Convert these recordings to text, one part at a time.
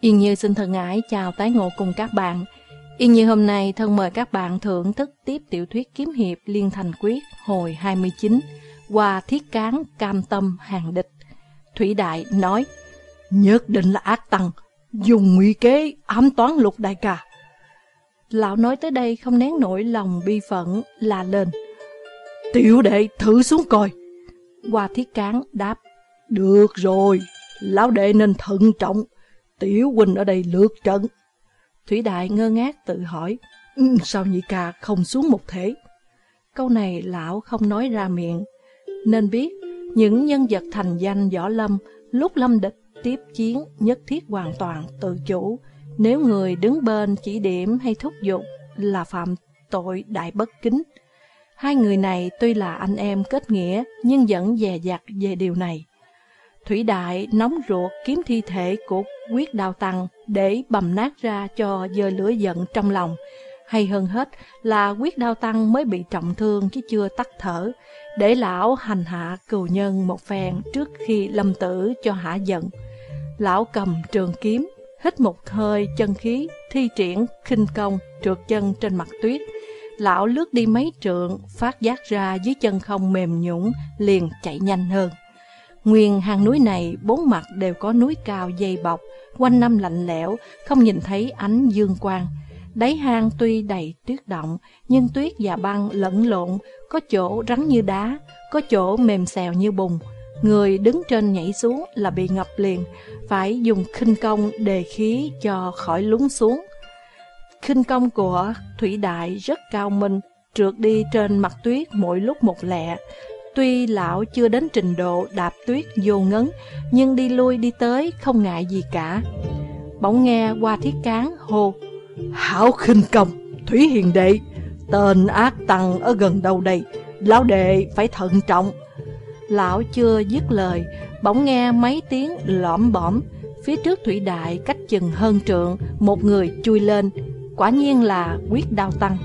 Yên Như xin thân ái chào tái ngộ cùng các bạn. Yên Như hôm nay thân mời các bạn thưởng thức tiếp tiểu thuyết kiếm hiệp Liên Thành Quyết hồi 29 qua thiết cán cam tâm hàng địch. Thủy Đại nói, nhất định là ác tăng, dùng nguy kế ám toán lục đại ca. Lão nói tới đây không nén nổi lòng bi phẫn là lên. Tiểu đệ thử xuống coi. Qua thiết cán đáp, được rồi, lão đệ nên thận trọng, tiểu huynh ở đây lượt trận. Thủy Đại ngơ ngác tự hỏi, ừ, sao nhị ca không xuống một thể? Câu này lão không nói ra miệng, nên biết những nhân vật thành danh võ lâm lúc lâm địch tiếp chiến nhất thiết hoàn toàn tự chủ. Nếu người đứng bên chỉ điểm hay thúc giục là phạm tội đại bất kính. Hai người này tuy là anh em kết nghĩa nhưng vẫn dè dặt về điều này. Thủy Đại nóng ruột kiếm thi thể của quyết đào tăng để bầm nát ra cho dơ lửa giận trong lòng. Hay hơn hết là quyết đao tăng mới bị trọng thương chứ chưa tắt thở, để lão hành hạ cừu nhân một phen trước khi lâm tử cho hạ giận. Lão cầm trường kiếm, hít một hơi chân khí, thi triển khinh công, trượt chân trên mặt tuyết. Lão lướt đi mấy trượng, phát giác ra dưới chân không mềm nhũng, liền chạy nhanh hơn. Nguyên hang núi này bốn mặt đều có núi cao dày bọc, quanh năm lạnh lẽo, không nhìn thấy ánh dương quang. Đáy hang tuy đầy tuyết động, nhưng tuyết và băng lẫn lộn, có chỗ rắn như đá, có chỗ mềm xèo như bùn. Người đứng trên nhảy xuống là bị ngập liền, phải dùng khinh công đề khí cho khỏi lún xuống. Khinh công của Thủy Đại rất cao minh, trượt đi trên mặt tuyết mỗi lúc một lẹ. Tuy lão chưa đến trình độ đạp tuyết vô ngấn, nhưng đi lui đi tới không ngại gì cả. Bỗng nghe qua thiết cán hô, Hảo khinh công, Thủy Hiền Đệ, tên ác tăng ở gần đâu đây, lão đệ phải thận trọng. Lão chưa dứt lời, bỗng nghe mấy tiếng lõm bõm, phía trước Thủy Đại cách chừng hơn trượng, một người chui lên, quả nhiên là quyết đao tăng.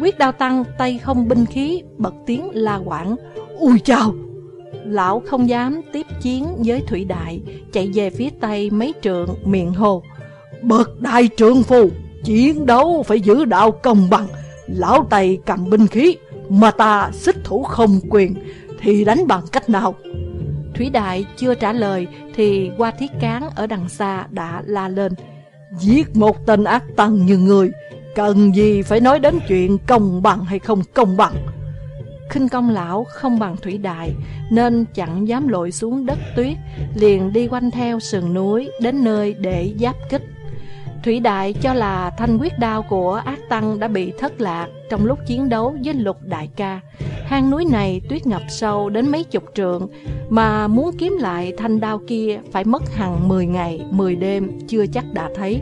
Quyết đao tăng tay không binh khí, bật tiếng la quảng, ui chào! Lão không dám tiếp chiến với Thủy Đại, chạy về phía tây mấy trượng, miệng hồ. Bậc đại trượng phù, chiến đấu phải giữ đạo công bằng, lão tay cầm binh khí, mà ta xích thủ không quyền, thì đánh bằng cách nào? Thủy Đại chưa trả lời thì qua thiết cán ở đằng xa đã la lên. Giết một tên ác tăng như người, cần gì phải nói đến chuyện công bằng hay không công bằng? Khinh công lão không bằng thủy đại, nên chẳng dám lội xuống đất tuyết, liền đi quanh theo sườn núi đến nơi để giáp kích. Thủy đại cho là thanh quyết đao của ác tăng đã bị thất lạc trong lúc chiến đấu với lục đại ca. Hang núi này tuyết ngập sâu đến mấy chục trượng, mà muốn kiếm lại thanh đao kia phải mất hằng 10 ngày 10 đêm, chưa chắc đã thấy.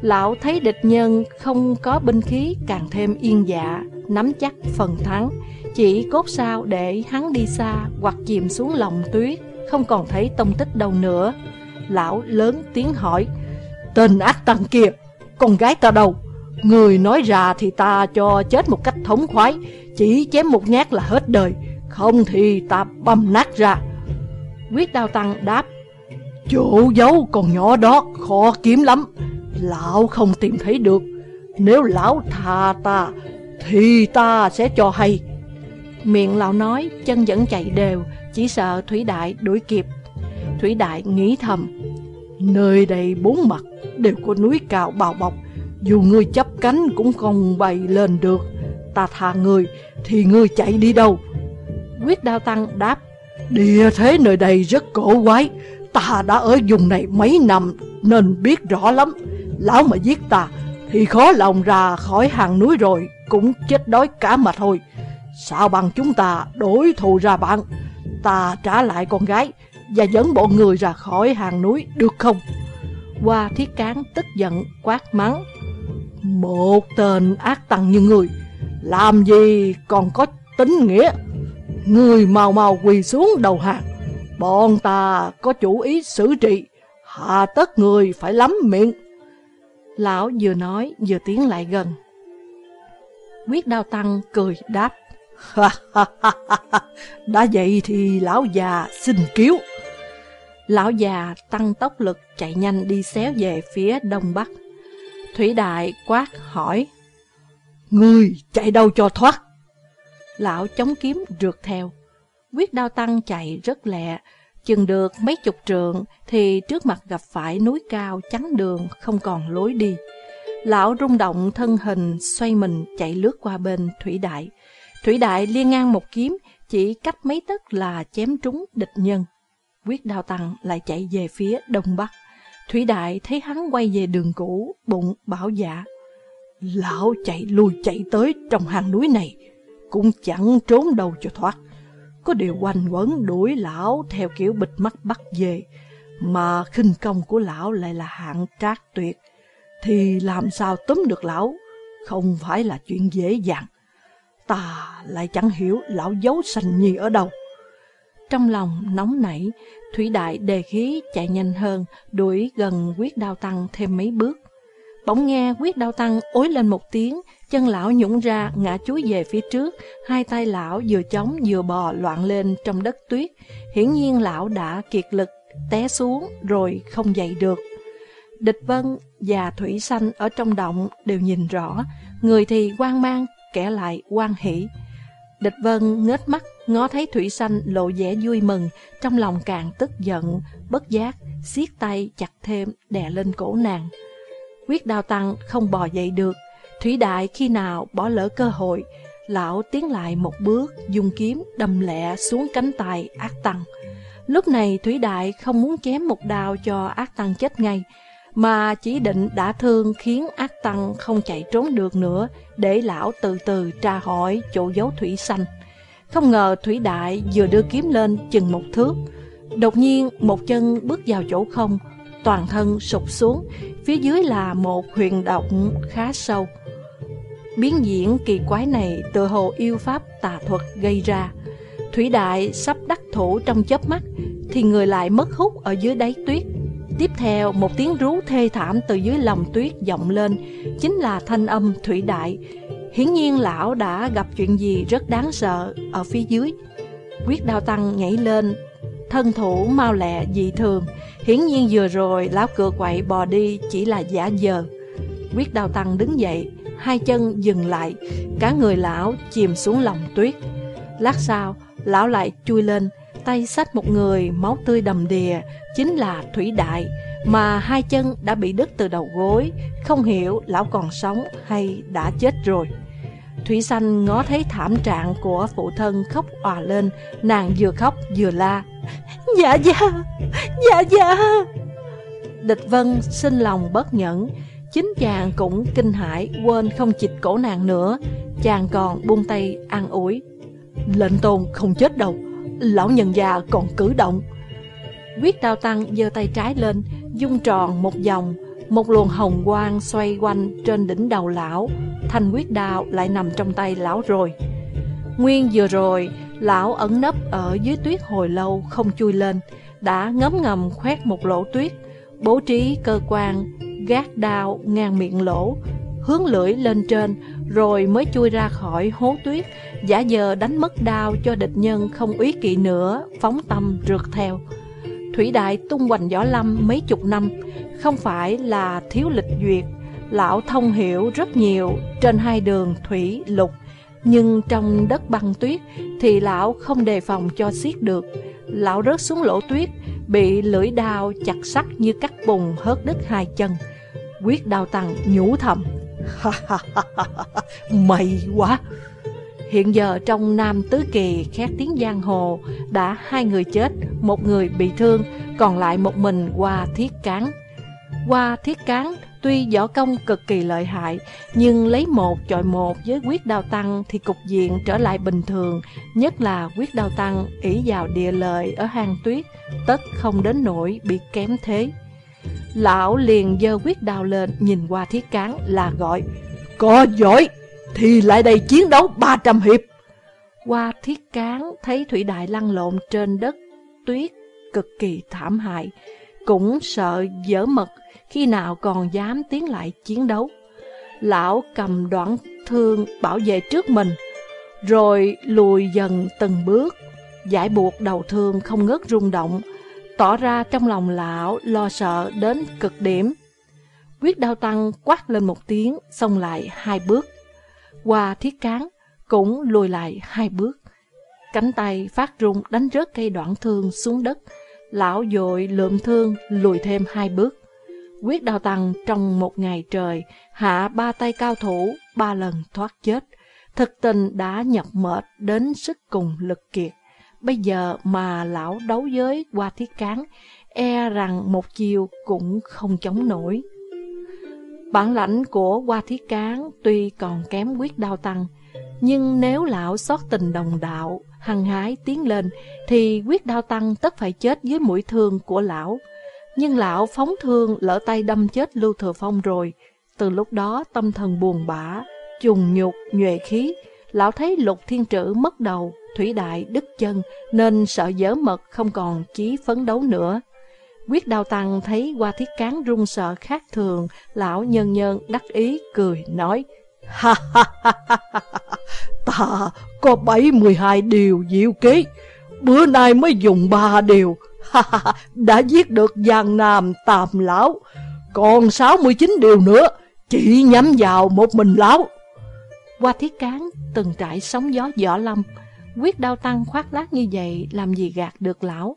Lão thấy địch nhân không có binh khí càng thêm yên dạ nắm chắc phần thắng chỉ cốt sao để hắn đi xa hoặc chìm xuống lòng tuyết, không còn thấy tông tích đâu nữa. Lão lớn tiếng hỏi, tên ác tăng kia, con gái ta đâu? Người nói ra thì ta cho chết một cách thống khoái, chỉ chém một nhát là hết đời, không thì ta băm nát ra. Quyết đao tăng đáp, chỗ giấu con nhỏ đó khó kiếm lắm, lão không tìm thấy được. Nếu lão tha ta, thì ta sẽ cho hay. Miệng lão nói, chân vẫn chạy đều, chỉ sợ Thủy Đại đuổi kịp. Thủy Đại nghĩ thầm, nơi đây bốn mặt đều có núi cao bào bọc, dù ngươi chấp cánh cũng không bay lên được. Ta thà ngươi, thì ngươi chạy đi đâu? Quyết đao tăng đáp, địa thế nơi đây rất cổ quái, ta đã ở vùng này mấy năm nên biết rõ lắm. Lão mà giết ta, thì khó lòng ra khỏi hàng núi rồi, cũng chết đói cả mà thôi. Sao bằng chúng ta đối thù ra bạn? Ta trả lại con gái Và dẫn bọn người ra khỏi hàng núi, được không? Hoa thiết cán tức giận, quát mắng. Một tên ác tăng như người, Làm gì còn có tính nghĩa? Người mau mau quỳ xuống đầu hàng. Bọn ta có chủ ý xử trị, Hạ tất người phải lắm miệng. Lão vừa nói vừa tiến lại gần. Quyết đao tăng cười đáp. Đã vậy thì lão già xin cứu Lão già tăng tốc lực chạy nhanh đi xéo về phía đông bắc. Thủy Đại quát hỏi, Người chạy đâu cho thoát? Lão chống kiếm rượt theo. Quyết đao tăng chạy rất lẹ, chừng được mấy chục trượng thì trước mặt gặp phải núi cao chắn đường không còn lối đi. Lão rung động thân hình xoay mình chạy lướt qua bên Thủy Đại. Thủy Đại liên ngang một kiếm, chỉ cách mấy tấc là chém trúng địch nhân. Quyết đào tăng lại chạy về phía đông bắc. Thủy Đại thấy hắn quay về đường cũ, bụng bảo dạ. Lão chạy lui chạy tới trong hang núi này, cũng chẳng trốn đâu cho thoát. Có điều quanh quẩn đuổi lão theo kiểu bịt mắt bắt về, mà khinh công của lão lại là hạng trác tuyệt, thì làm sao túm được lão, không phải là chuyện dễ dàng. Ta lại chẳng hiểu lão giấu sành nhi ở đâu. Trong lòng nóng nảy, Thủy Đại đề khí chạy nhanh hơn, đuổi gần quyết đao tăng thêm mấy bước. Bỗng nghe quyết đao tăng ối lên một tiếng, chân lão nhũng ra ngã chuối về phía trước, hai tay lão vừa chống vừa bò loạn lên trong đất tuyết. Hiển nhiên lão đã kiệt lực, té xuống rồi không dậy được. Địch Vân và Thủy Sanh ở trong động đều nhìn rõ, người thì quan mang, kẻ lại quan hỷ. Địch Vân ngết mắt, ngó thấy Thủy Sanh lộ vẻ vui mừng, trong lòng càng tức giận, bất giác, siết tay chặt thêm, đè lên cổ nàng. Quyết đao tăng không bò dậy được, Thủy Đại khi nào bỏ lỡ cơ hội, lão tiến lại một bước, dùng kiếm đâm lẹ xuống cánh tay ác tăng. Lúc này Thủy Đại không muốn chém một đao cho ác tăng chết ngay, mà chỉ định đã thương khiến ác tăng không chạy trốn được nữa để lão từ từ tra hỏi chỗ dấu thủy xanh. Không ngờ Thủy Đại vừa đưa kiếm lên chừng một thước. Đột nhiên một chân bước vào chỗ không, toàn thân sụp xuống, phía dưới là một huyền động khá sâu. Biến diễn kỳ quái này tự hồ yêu pháp tà thuật gây ra. Thủy Đại sắp đắc thủ trong chớp mắt, thì người lại mất hút ở dưới đáy tuyết. Tiếp theo, một tiếng rú thê thảm từ dưới lòng tuyết vọng lên, chính là thanh âm Thủy Đại. Hiển nhiên lão đã gặp chuyện gì rất đáng sợ ở phía dưới. Quyết đao tăng nhảy lên, thân thủ mau lẹ dị thường. Hiển nhiên vừa rồi lão cửa quậy bò đi chỉ là giả giờ. Quyết đao tăng đứng dậy, hai chân dừng lại, cả người lão chìm xuống lòng tuyết. Lát sau, lão lại chui lên, tay sách một người máu tươi đầm đìa, chính là Thủy Đại, mà hai chân đã bị đứt từ đầu gối, không hiểu lão còn sống hay đã chết rồi. Thủy Sanh ngó thấy thảm trạng của phụ thân khóc òa lên, nàng vừa khóc vừa la. Dạ dạ, dạ dạ. Địch Vân xin lòng bất nhẫn, chính chàng cũng kinh hãi quên không chịch cổ nàng nữa, chàng còn buông tay an ủi. Lệnh tôn không chết đâu, lão nhân già còn cử động. Quyết đao tăng giơ tay trái lên, dung tròn một vòng, một luồng hồng quang xoay quanh trên đỉnh đầu lão, thanh quyết đao lại nằm trong tay lão rồi. Nguyên vừa rồi, lão ẩn nấp ở dưới tuyết hồi lâu không chui lên, đã ngấm ngầm khoét một lỗ tuyết, bố trí cơ quan, gác đao ngang miệng lỗ, hướng lưỡi lên trên, rồi mới chui ra khỏi hố tuyết, giả giờ đánh mất đao cho địch nhân không úy kỵ nữa, phóng tâm rượt theo. Thủy Đại tung hoành võ lâm mấy chục năm, không phải là thiếu lịch duyệt, lão thông hiểu rất nhiều trên hai đường thủy lục, nhưng trong đất băng tuyết thì lão không đề phòng cho xiết được. Lão rớt xuống lỗ tuyết, bị lưỡi đao chặt sắc như cắt bùng hớt đứt hai chân. Quyết đào tăng nhủ thầm, May quá! Hiện giờ trong Nam Tứ Kỳ khét tiếng giang hồ đã hai người chết, một người bị thương, còn lại một mình qua thiết cán. Qua thiết cán tuy võ công cực kỳ lợi hại, nhưng lấy một chọi một với quyết đao tăng thì cục diện trở lại bình thường, nhất là quyết đao tăng ỷ vào địa lợi ở hang tuyết, tất không đến nỗi bị kém thế. Lão liền dơ quyết đao lên, nhìn qua thiết cán là gọi, Có giỏi, thì lại đây chiến đấu 300 hiệp. Qua thiết cán thấy Thủy Đại lăn lộn trên đất, tuyết cực kỳ thảm hại, Cũng sợ dở mật, khi nào còn dám tiến lại chiến đấu. Lão cầm đoạn thương bảo vệ trước mình, Rồi lùi dần từng bước, Giải buộc đầu thương không ngớt rung động tỏ ra trong lòng lão lo sợ đến cực điểm. Quyết đao tăng quát lên một tiếng, xông lại hai bước. Qua thiết cán cũng lùi lại hai bước. Cánh tay phát rung đánh rớt cây đoạn thương xuống đất. Lão dội lượm thương lùi thêm hai bước. Quyết đao tăng trong một ngày trời hạ ba tay cao thủ ba lần thoát chết. Thực tình đã nhập mệt đến sức cùng lực kiệt. Bây giờ mà lão đấu với qua thiết cán, e rằng một chiều cũng không chống nổi. Bản lãnh của qua thiết cán tuy còn kém quyết đao tăng, nhưng nếu lão xót tình đồng đạo, hăng hái tiến lên, thì quyết đao tăng tất phải chết dưới mũi thương của lão. Nhưng lão phóng thương lỡ tay đâm chết Lưu Thừa Phong rồi. Từ lúc đó tâm thần buồn bã, trùng nhục, nhuệ khí. Lão thấy lục thiên trữ mất đầu, thủy đại đứt chân, nên sợ dở mật không còn chí phấn đấu nữa. Quyết đào tăng thấy qua thiết cán run sợ khác thường, lão nhân nhân đắc ý cười nói, Ha ha ha ha ha, ta có bảy mười hai điều diệu ký bữa nay mới dùng ba điều, ha ha đã giết được giang nam tàm lão, còn sáu mươi chín điều nữa, chỉ nhắm vào một mình lão. Qua thiết cán từng trải sóng gió võ lâm, quyết đao tăng khoác lác như vậy làm gì gạt được lão.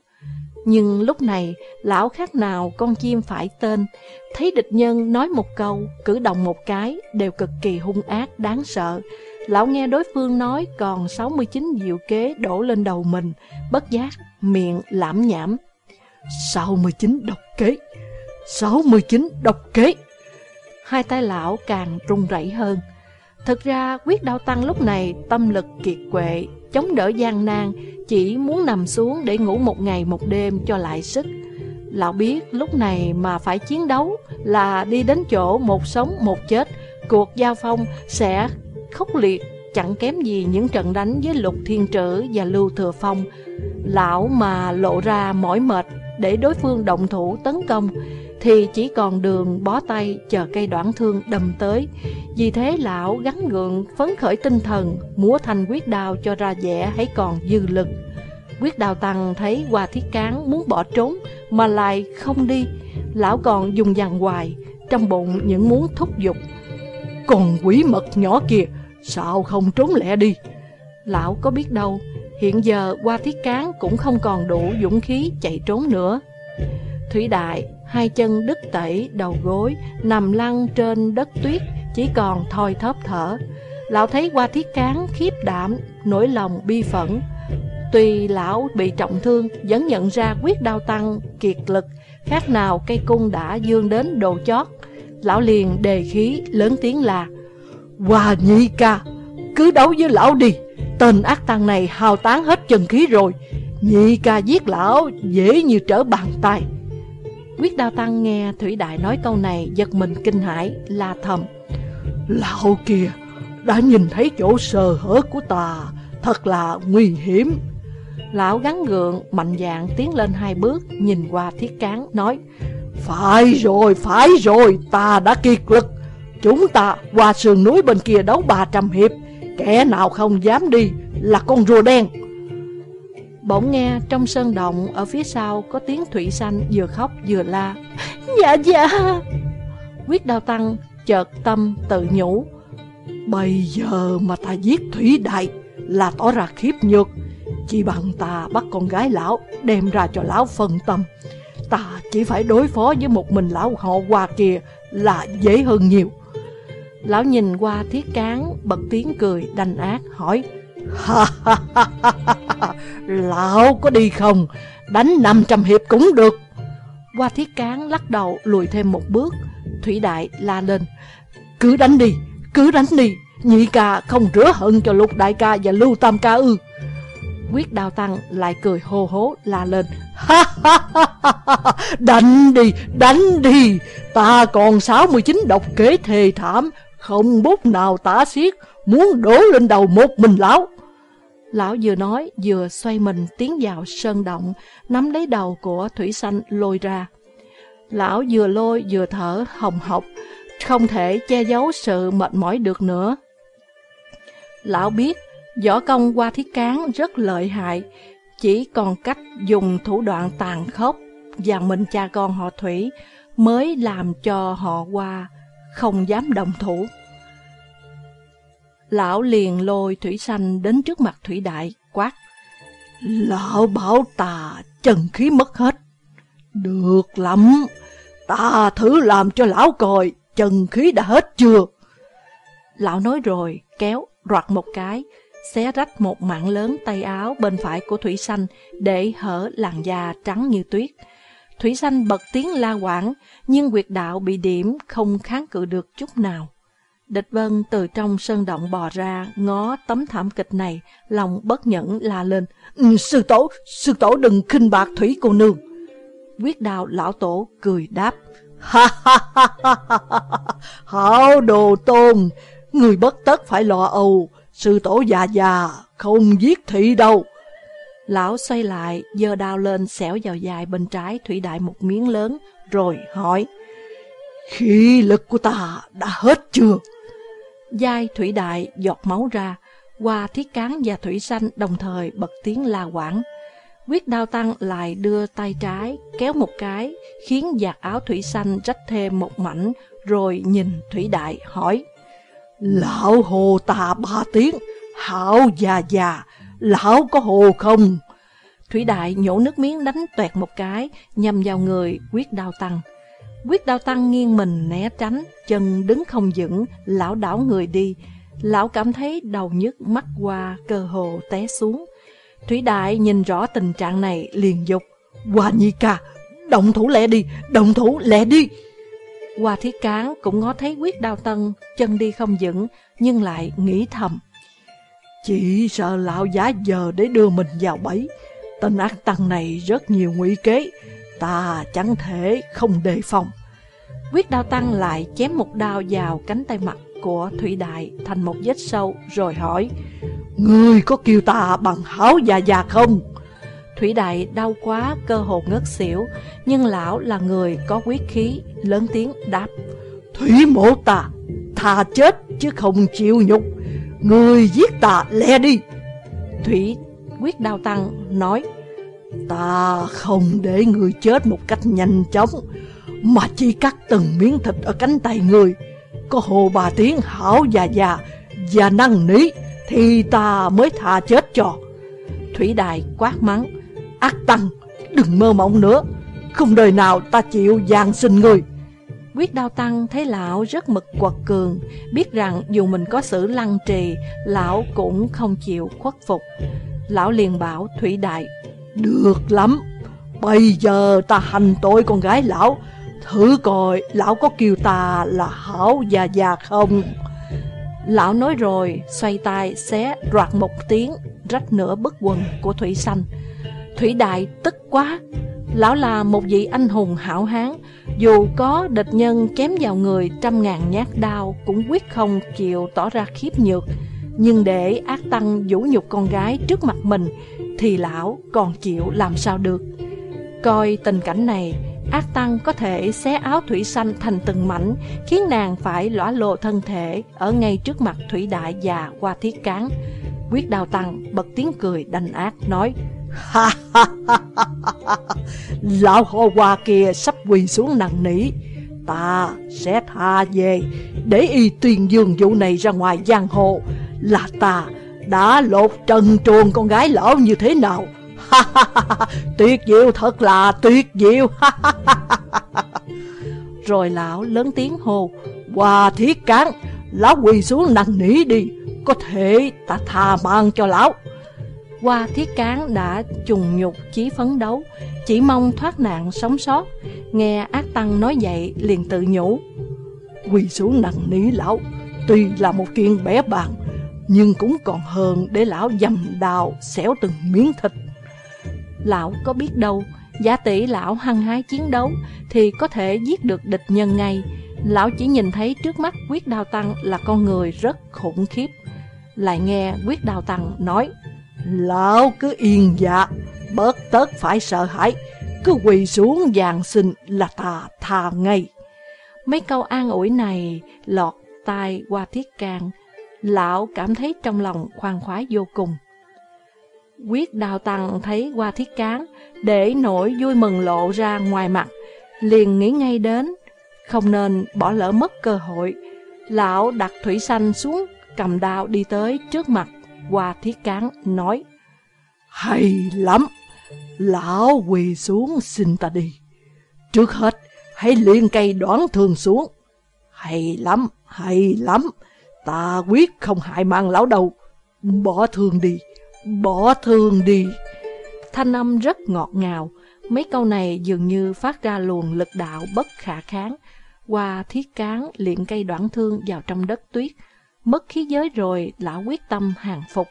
Nhưng lúc này, lão khác nào con chim phải tên, thấy địch nhân nói một câu, cử động một cái, đều cực kỳ hung ác, đáng sợ. Lão nghe đối phương nói còn 69 diệu kế đổ lên đầu mình, bất giác, miệng lãm nhảm. 69 độc kế, 69 độc kế. Hai tay lão càng run rẩy hơn. Thực ra quyết đau tăng lúc này tâm lực kiệt quệ, chống đỡ gian nan, chỉ muốn nằm xuống để ngủ một ngày một đêm cho lại sức. Lão biết lúc này mà phải chiến đấu là đi đến chỗ một sống một chết, cuộc giao phong sẽ khốc liệt, chẳng kém gì những trận đánh với Lục Thiên Trữ và Lưu Thừa Phong. Lão mà lộ ra mỏi mệt để đối phương động thủ tấn công, thì chỉ còn đường bó tay chờ cây đoạn thương đâm tới. Vì thế lão gắn gượng phấn khởi tinh thần, múa thành quyết đao cho ra vẻ hãy còn dư lực. Quyết đào tăng thấy Hoa Thiết Cán muốn bỏ trốn mà lại không đi, lão còn dùng dằn hoài, trong bụng những muốn thúc giục. Còn quỷ mật nhỏ kìa, sao không trốn lẹ đi? Lão có biết đâu, hiện giờ Hoa Thiết Cán cũng không còn đủ dũng khí chạy trốn nữa. Thủy Đại hai chân đứt tẩy đầu gối, nằm lăn trên đất tuyết, chỉ còn thoi thóp thở. Lão thấy qua thiết cán khiếp đảm, nỗi lòng bi phẫn. Tuy lão bị trọng thương, vẫn nhận ra quyết đau tăng, kiệt lực, khác nào cây cung đã dương đến đồ chót. Lão liền đề khí, lớn tiếng là Hòa Nhi ca, cứ đấu với lão đi, tên ác tăng này hào tán hết chân khí rồi. Nhị ca giết lão dễ như trở bàn tay. Quyết đao tăng nghe Thủy Đại nói câu này giật mình kinh hãi la thầm. Lão kia, đã nhìn thấy chỗ sờ hở của ta, thật là nguy hiểm. Lão gắn gượng, mạnh dạng tiến lên hai bước, nhìn qua thiết cán, nói Phải rồi, phải rồi, ta đã kiệt lực. Chúng ta qua sườn núi bên kia đấu 300 hiệp, kẻ nào không dám đi là con rùa đen. Bỗng nghe trong sơn động ở phía sau có tiếng thủy xanh vừa khóc vừa la. Dạ dạ. Quyết đao tăng, chợt tâm tự nhủ. Bây giờ mà ta giết thủy đại là tỏ ra khiếp nhược. Chỉ bằng ta bắt con gái lão đem ra cho lão phân tâm. Ta chỉ phải đối phó với một mình lão họ qua kia là dễ hơn nhiều. Lão nhìn qua thiết cán, bật tiếng cười, đanh ác, hỏi Lão có đi không? Đánh 500 hiệp cũng được. Qua thiết cán lắc đầu, lùi thêm một bước. Thủy đại la lên. Cứ đánh đi, Cứ đánh đi. Nhị ca không rửa hận cho lục đại ca và lưu tam ca ư. Quyết đào tăng lại cười hô hố, la lên. Ha ha ha ha Đánh đi Đánh đi. Ta còn 69 độc kế thề thảm. Không bút nào tả xiết. Muốn đổ lên đầu một mình lão Lão vừa nói vừa xoay mình tiến vào sơn động, nắm lấy đầu của Thủy Xanh lôi ra. Lão vừa lôi vừa thở hồng hộc, không thể che giấu sự mệt mỏi được nữa. Lão biết võ công qua thiết cán rất lợi hại, chỉ còn cách dùng thủ đoạn tàn khốc và mình cha con họ Thủy mới làm cho họ qua không dám đồng thủ. Lão liền lôi Thủy Sanh đến trước mặt Thủy Đại, quát. Lão bảo ta chân khí mất hết. Được lắm, ta thử làm cho lão coi chân khí đã hết chưa. Lão nói rồi, kéo, roạt một cái, xé rách một mảng lớn tay áo bên phải của Thủy Sanh để hở làn da trắng như tuyết. Thủy Sanh bật tiếng la quảng, nhưng quyệt đạo bị điểm không kháng cự được chút nào. Địch Vân từ trong sơn động bò ra, ngó tấm thảm kịch này, lòng bất nhẫn la lên. Ừ, sư tổ, sư tổ đừng khinh bạc Thủy cô nương. Quyết đạo lão tổ cười đáp. Ha ha ha ha ha Hảo đồ tôn, người bất tất phải lo âu, sư tổ già già, không giết thị đâu. Lão xoay lại, giơ đao lên xẻo vào dài bên trái Thủy Đại một miếng lớn, rồi hỏi. Khí lực của ta đã hết chưa? Giai Thủy Đại giọt máu ra, qua thiết cán và thủy xanh đồng thời bật tiếng la quảng. Quyết đao tăng lại đưa tay trái, kéo một cái, khiến giặt áo thủy xanh rách thêm một mảnh, rồi nhìn Thủy Đại hỏi. Lão hồ ta ba tiếng, hảo già già, lão có hồ không? Thủy Đại nhổ nước miếng đánh toẹt một cái, nhằm vào người quyết đao tăng. Quyết đao tăng nghiêng mình né tránh, chân đứng không vững, lão đảo người đi. Lão cảm thấy đầu nhức mắt qua, cơ hồ té xuống. Thủy Đại nhìn rõ tình trạng này liền dục. Hoa Nhi ca, động thủ lẹ đi, động thủ lẹ đi. Hoa Thiết Cán cũng ngó thấy quyết đao tân, chân đi không vững, nhưng lại nghĩ thầm. Chỉ sợ lão giá giờ để đưa mình vào bẫy. Tên ác tăng này rất nhiều nguy kế, ta chẳng thể không đề phòng. Quyết đao tăng lại chém một đao vào cánh tay mặt của Thủy Đại thành một vết sâu rồi hỏi, Ngươi có kêu ta bằng háo già già không? Thủy Đại đau quá, cơ hồ ngất xỉu, Nhưng lão là người có quyết khí, Lớn tiếng đáp, Thủy mổ ta Thà chết chứ không chịu nhục người giết ta, lẹ đi Thủy quyết đao tăng nói Ta không để người chết một cách nhanh chóng, Mà chỉ cắt từng miếng thịt ở cánh tay người. Có hồ bà tiếng hảo già già Và năng nỉ Thì ta mới tha chết cho. Thủy Đại quát mắng, Ác tăng, Đừng mơ mộng nữa. Không đời nào ta chịu gian sinh người. Quyết đao tăng thấy lão rất mực quật cường, Biết rằng dù mình có xử lăng trì, Lão cũng không chịu khuất phục. Lão liền bảo Thủy Đại được lắm, bây giờ ta hành tội con gái lão, thử coi lão có kêu ta là hảo già già không. Lão nói rồi, xoay tay xé roạt một tiếng, rách nửa bức quần của Thủy Xanh. Thủy Đại tức quá, lão là một vị anh hùng hảo hán, dù có địch nhân chém vào người trăm ngàn nhát đao cũng quyết không chịu tỏ ra khiếp nhược. Nhưng để ác tăng vũ nhục con gái trước mặt mình thì lão còn chịu làm sao được. Coi tình cảnh này, ác tăng có thể xé áo thủy xanh thành từng mảnh, khiến nàng phải lõa lộ thân thể ở ngay trước mặt thủy đại già qua thiết cán. Quyết đào tăng bật tiếng cười đành ác nói, Ha ha ha ha ha Lão hồ hoa kia sắp quỳ xuống nặng nỉ Ta sẽ tha về Để y tuyên dương vụ này ra ngoài giang hồ Là ta đã lột trần truồng con gái lão như thế nào. tuyệt diệu thật là tuyệt diệu. Rồi lão lớn tiếng hô, qua thiết cán, lão quỳ xuống năn nỉ đi, có thể ta tha mang cho lão. Hoa thiết cán đã trùng nhục chí phấn đấu, chỉ mong thoát nạn sống sót. Nghe ác tăng nói vậy liền tự nhủ. Quỳ xuống năn nỉ lão, tuy là một chuyện bé bàng, nhưng cũng còn hơn để lão dầm đào xẻo từng miếng thịt. Lão có biết đâu, giả tỷ lão hăng hái chiến đấu thì có thể giết được địch nhân ngay. Lão chỉ nhìn thấy trước mắt quyết đào tăng là con người rất khủng khiếp. Lại nghe quyết đào tăng nói, Lão cứ yên dạ, bớt tớt phải sợ hãi, cứ quỳ xuống vàng xin là ta tha ngay. Mấy câu an ủi này lọt tai qua thiết can, lão cảm thấy trong lòng khoan khoái vô cùng. Quyết đào tăng thấy qua thiết cán, để nỗi vui mừng lộ ra ngoài mặt, liền nghĩ ngay đến, không nên bỏ lỡ mất cơ hội. Lão đặt thủy xanh xuống, cầm đao đi tới trước mặt, qua thiết cán nói, Hay lắm, lão quỳ xuống xin ta đi. Trước hết, hãy liền cây đoán thương xuống. Hay lắm, hay lắm, ta quyết không hại mang lão đâu. Bỏ thương đi, bỏ thương đi. Thanh âm rất ngọt ngào, mấy câu này dường như phát ra luồng lực đạo bất khả kháng. Qua thiết cán liện cây đoạn thương vào trong đất tuyết. Mất khí giới rồi, lão quyết tâm hàng phục.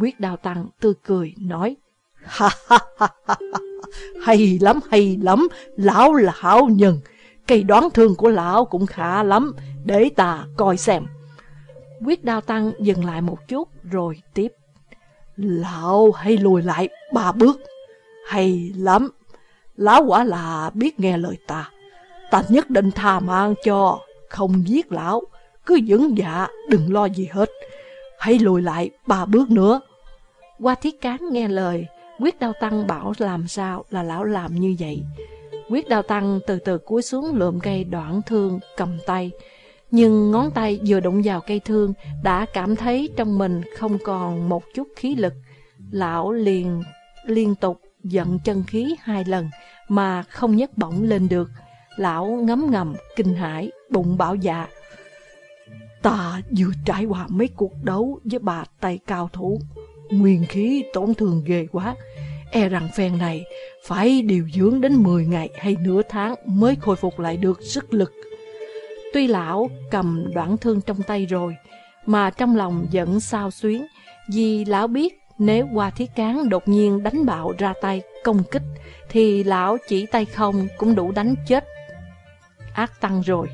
Quyết đào tăng tươi cười, nói, Ha ha ha ha hay lắm, hay lắm, lão là hảo nhân. Cây đoán thương của lão cũng khá lắm, để ta coi xem. Quyết đao tăng dừng lại một chút rồi tiếp. Lão hay lùi lại ba bước. Hay lắm, lão quả là biết nghe lời ta. Ta nhất định tha mang cho, không giết lão. Cứ vững dạ, đừng lo gì hết. Hãy lùi lại ba bước nữa. Qua thiết cán nghe lời, Quyết đao tăng bảo làm sao là lão làm như vậy. Quyết đao tăng từ từ cúi xuống lượm cây đoạn thương cầm tay. Nhưng ngón tay vừa đụng vào cây thương đã cảm thấy trong mình không còn một chút khí lực. Lão liền liên tục giận chân khí hai lần mà không nhấc bổng lên được. Lão ngấm ngầm, kinh hãi, bụng bảo dạ. Ta vừa trải qua mấy cuộc đấu với bà tay cao thủ nguyên khí tổn thương ghê quá. E rằng phen này phải điều dưỡng đến 10 ngày hay nửa tháng mới khôi phục lại được sức lực. Tuy lão cầm đoạn thương trong tay rồi, mà trong lòng vẫn sao xuyến, vì lão biết nếu qua thiết cán đột nhiên đánh bạo ra tay công kích, thì lão chỉ tay không cũng đủ đánh chết ác tăng rồi.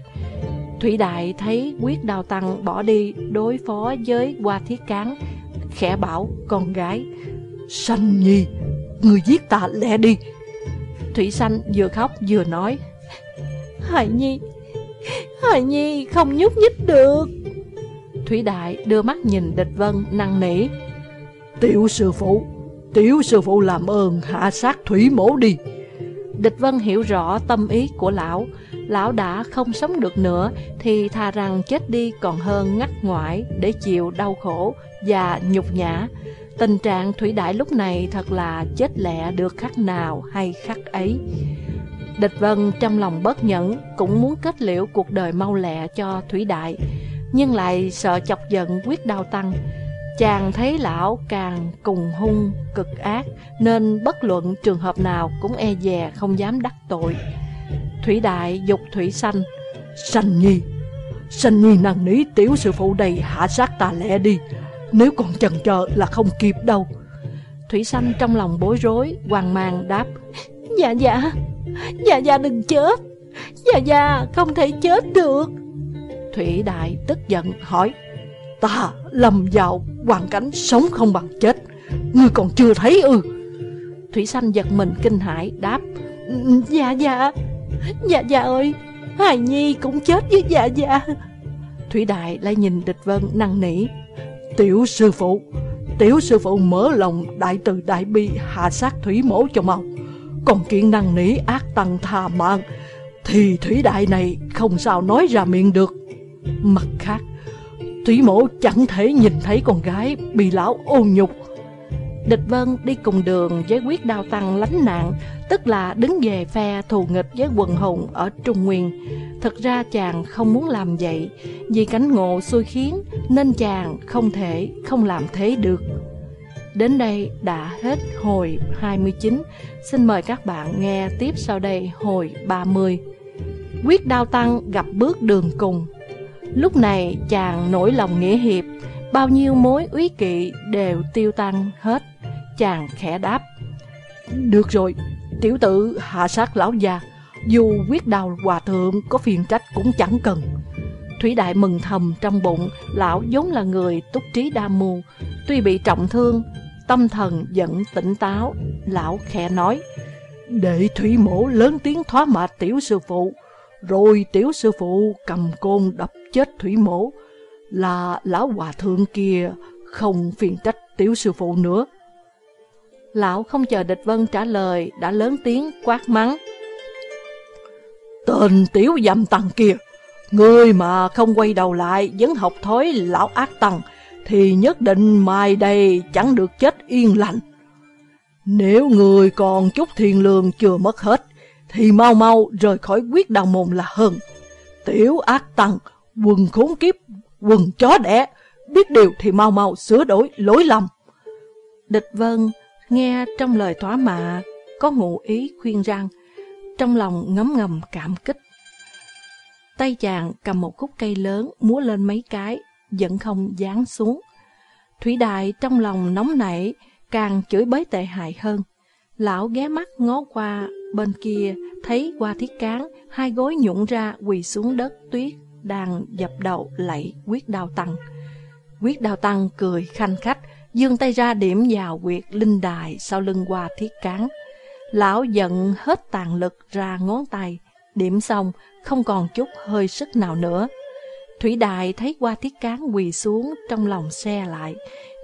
Thủy Đại thấy quyết đào tăng bỏ đi đối phó với qua thiết cán, khẽ bảo con gái Sanh Nhi, người giết ta lẹ đi Thủy Sanh vừa khóc vừa nói Hải Nhi, Hải Nhi không nhúc nhích được Thủy Đại đưa mắt nhìn địch vân năng nỉ Tiểu sư phụ, tiểu sư phụ làm ơn hạ sát Thủy mổ đi Địch Vân hiểu rõ tâm ý của lão Lão đã không sống được nữa Thì thà rằng chết đi còn hơn ngắt ngoại Để chịu đau khổ và nhục nhã. Tình trạng Thủy Đại lúc này thật là chết lẹ được khắc nào hay khắc ấy. Địch Vân trong lòng bất nhẫn cũng muốn kết liễu cuộc đời mau lẹ cho Thủy Đại, nhưng lại sợ chọc giận quyết đau tăng. Chàng thấy lão càng cùng hung, cực ác, nên bất luận trường hợp nào cũng e dè không dám đắc tội. Thủy Đại dục Thủy Xanh, Sanh Nhi, Sanh Nhi năn ní tiểu sư phụ đầy hạ sát ta lẹ đi, nếu còn chần chờ là không kịp đâu. Thủy Sanh trong lòng bối rối Hoàng mang đáp Dạ dạ. Dạ dạ đừng chết. Dạ dạ không thể chết được. Thủy Đại tức giận, hỏi, Ta lầm vào hoàn cảnh sống không bằng chết. Ngươi còn chưa thấy ư? Thủy Sanh giật mình kinh hãi, đáp Dạ dạ. Dạ dạ ơi, Hài Nhi cũng chết với dạ dạ. Thủy Đại lại nhìn địch vân năng nỉ, Tiểu sư phụ, Tiểu sư phụ mở lòng đại từ đại bi hạ sát thủy mổ cho mau. Còn kiện năng nỉ ác tăng tha mạng Thì thủy đại này không sao nói ra miệng được Mặt khác Thủy mổ chẳng thể nhìn thấy con gái bị lão ô nhục Địch Vân đi cùng đường với quyết đao tăng lánh nạn, tức là đứng về phe thù nghịch với quần hùng ở Trung Nguyên. thật ra chàng không muốn làm vậy, vì cánh ngộ xui khiến nên chàng không thể không làm thế được. Đến đây đã hết hồi 29, xin mời các bạn nghe tiếp sau đây hồi 30. Quyết đao tăng gặp bước đường cùng. Lúc này chàng nổi lòng nghĩa hiệp, bao nhiêu mối úy kỵ đều tiêu tan hết. Chàng khẽ đáp Được rồi, tiểu tử hạ sát lão già Dù quyết đào hòa thượng có phiền trách cũng chẳng cần Thủy Đại mừng thầm trong bụng Lão vốn là người túc trí đa mưu Tuy bị trọng thương Tâm thần vẫn tỉnh táo Lão khẽ nói Để Thủy Mổ lớn tiếng thoá mạ tiểu sư phụ Rồi tiểu sư phụ cầm côn đập chết Thủy Mổ Là lão hòa thượng kia không phiền trách tiểu sư phụ nữa Lão không chờ địch vân trả lời, đã lớn tiếng quát mắng. Tên tiểu dâm tăng kia, người mà không quay đầu lại vẫn học thói lão ác tăng, thì nhất định mai đây chẳng được chết yên lành. Nếu người còn chút thiền lương chưa mất hết, thì mau mau rời khỏi quyết đào môn là hơn. Tiểu ác tăng, quần khốn kiếp, quần chó đẻ, biết điều thì mau mau sửa đổi lỗi lầm. Địch vân nghe trong lời thỏa mạ có ngụ ý khuyên răng, trong lòng ngấm ngầm cảm kích. Tay chàng cầm một khúc cây lớn múa lên mấy cái, vẫn không dán xuống. Thủy Đại trong lòng nóng nảy, càng chửi bới tệ hại hơn. Lão ghé mắt ngó qua bên kia, thấy qua thiết cán, hai gối nhũng ra quỳ xuống đất tuyết, đang dập đầu lạy quyết đào tăng. Quyết đào tăng cười khanh khách, dương tay ra điểm vào quyệt linh đài sau lưng qua thiết cán. Lão giận hết tàn lực ra ngón tay, điểm xong, không còn chút hơi sức nào nữa. Thủy Đại thấy qua thiết cán quỳ xuống trong lòng xe lại.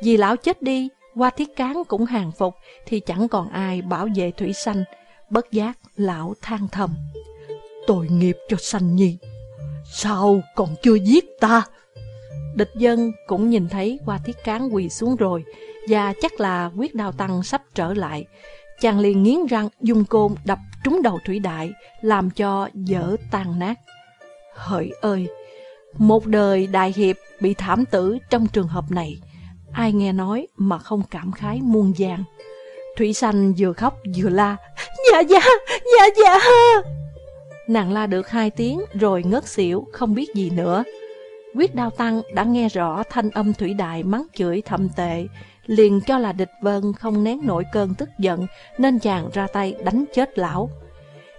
Vì lão chết đi, qua thiết cán cũng hàng phục thì chẳng còn ai bảo vệ Thủy Sanh. Bất giác lão than thầm. Tội nghiệp cho Sanh Nhi, sao còn chưa giết ta? Địch dân cũng nhìn thấy qua thiết cán quỳ xuống rồi và chắc là quyết đào tăng sắp trở lại. Chàng liền nghiến răng dùng côn đập trúng đầu Thủy Đại làm cho dở tan nát. Hỡi ơi! Một đời đại hiệp bị thảm tử trong trường hợp này, ai nghe nói mà không cảm khái muôn vàng. Thủy Sanh vừa khóc vừa la, Dạ dạ, dạ dạ. Nàng la được hai tiếng rồi ngất xỉu, không biết gì nữa. Quyết đao tăng đã nghe rõ thanh âm Thủy Đại mắng chửi thầm tệ, liền cho là địch vân không nén nổi cơn tức giận nên chàng ra tay đánh chết lão.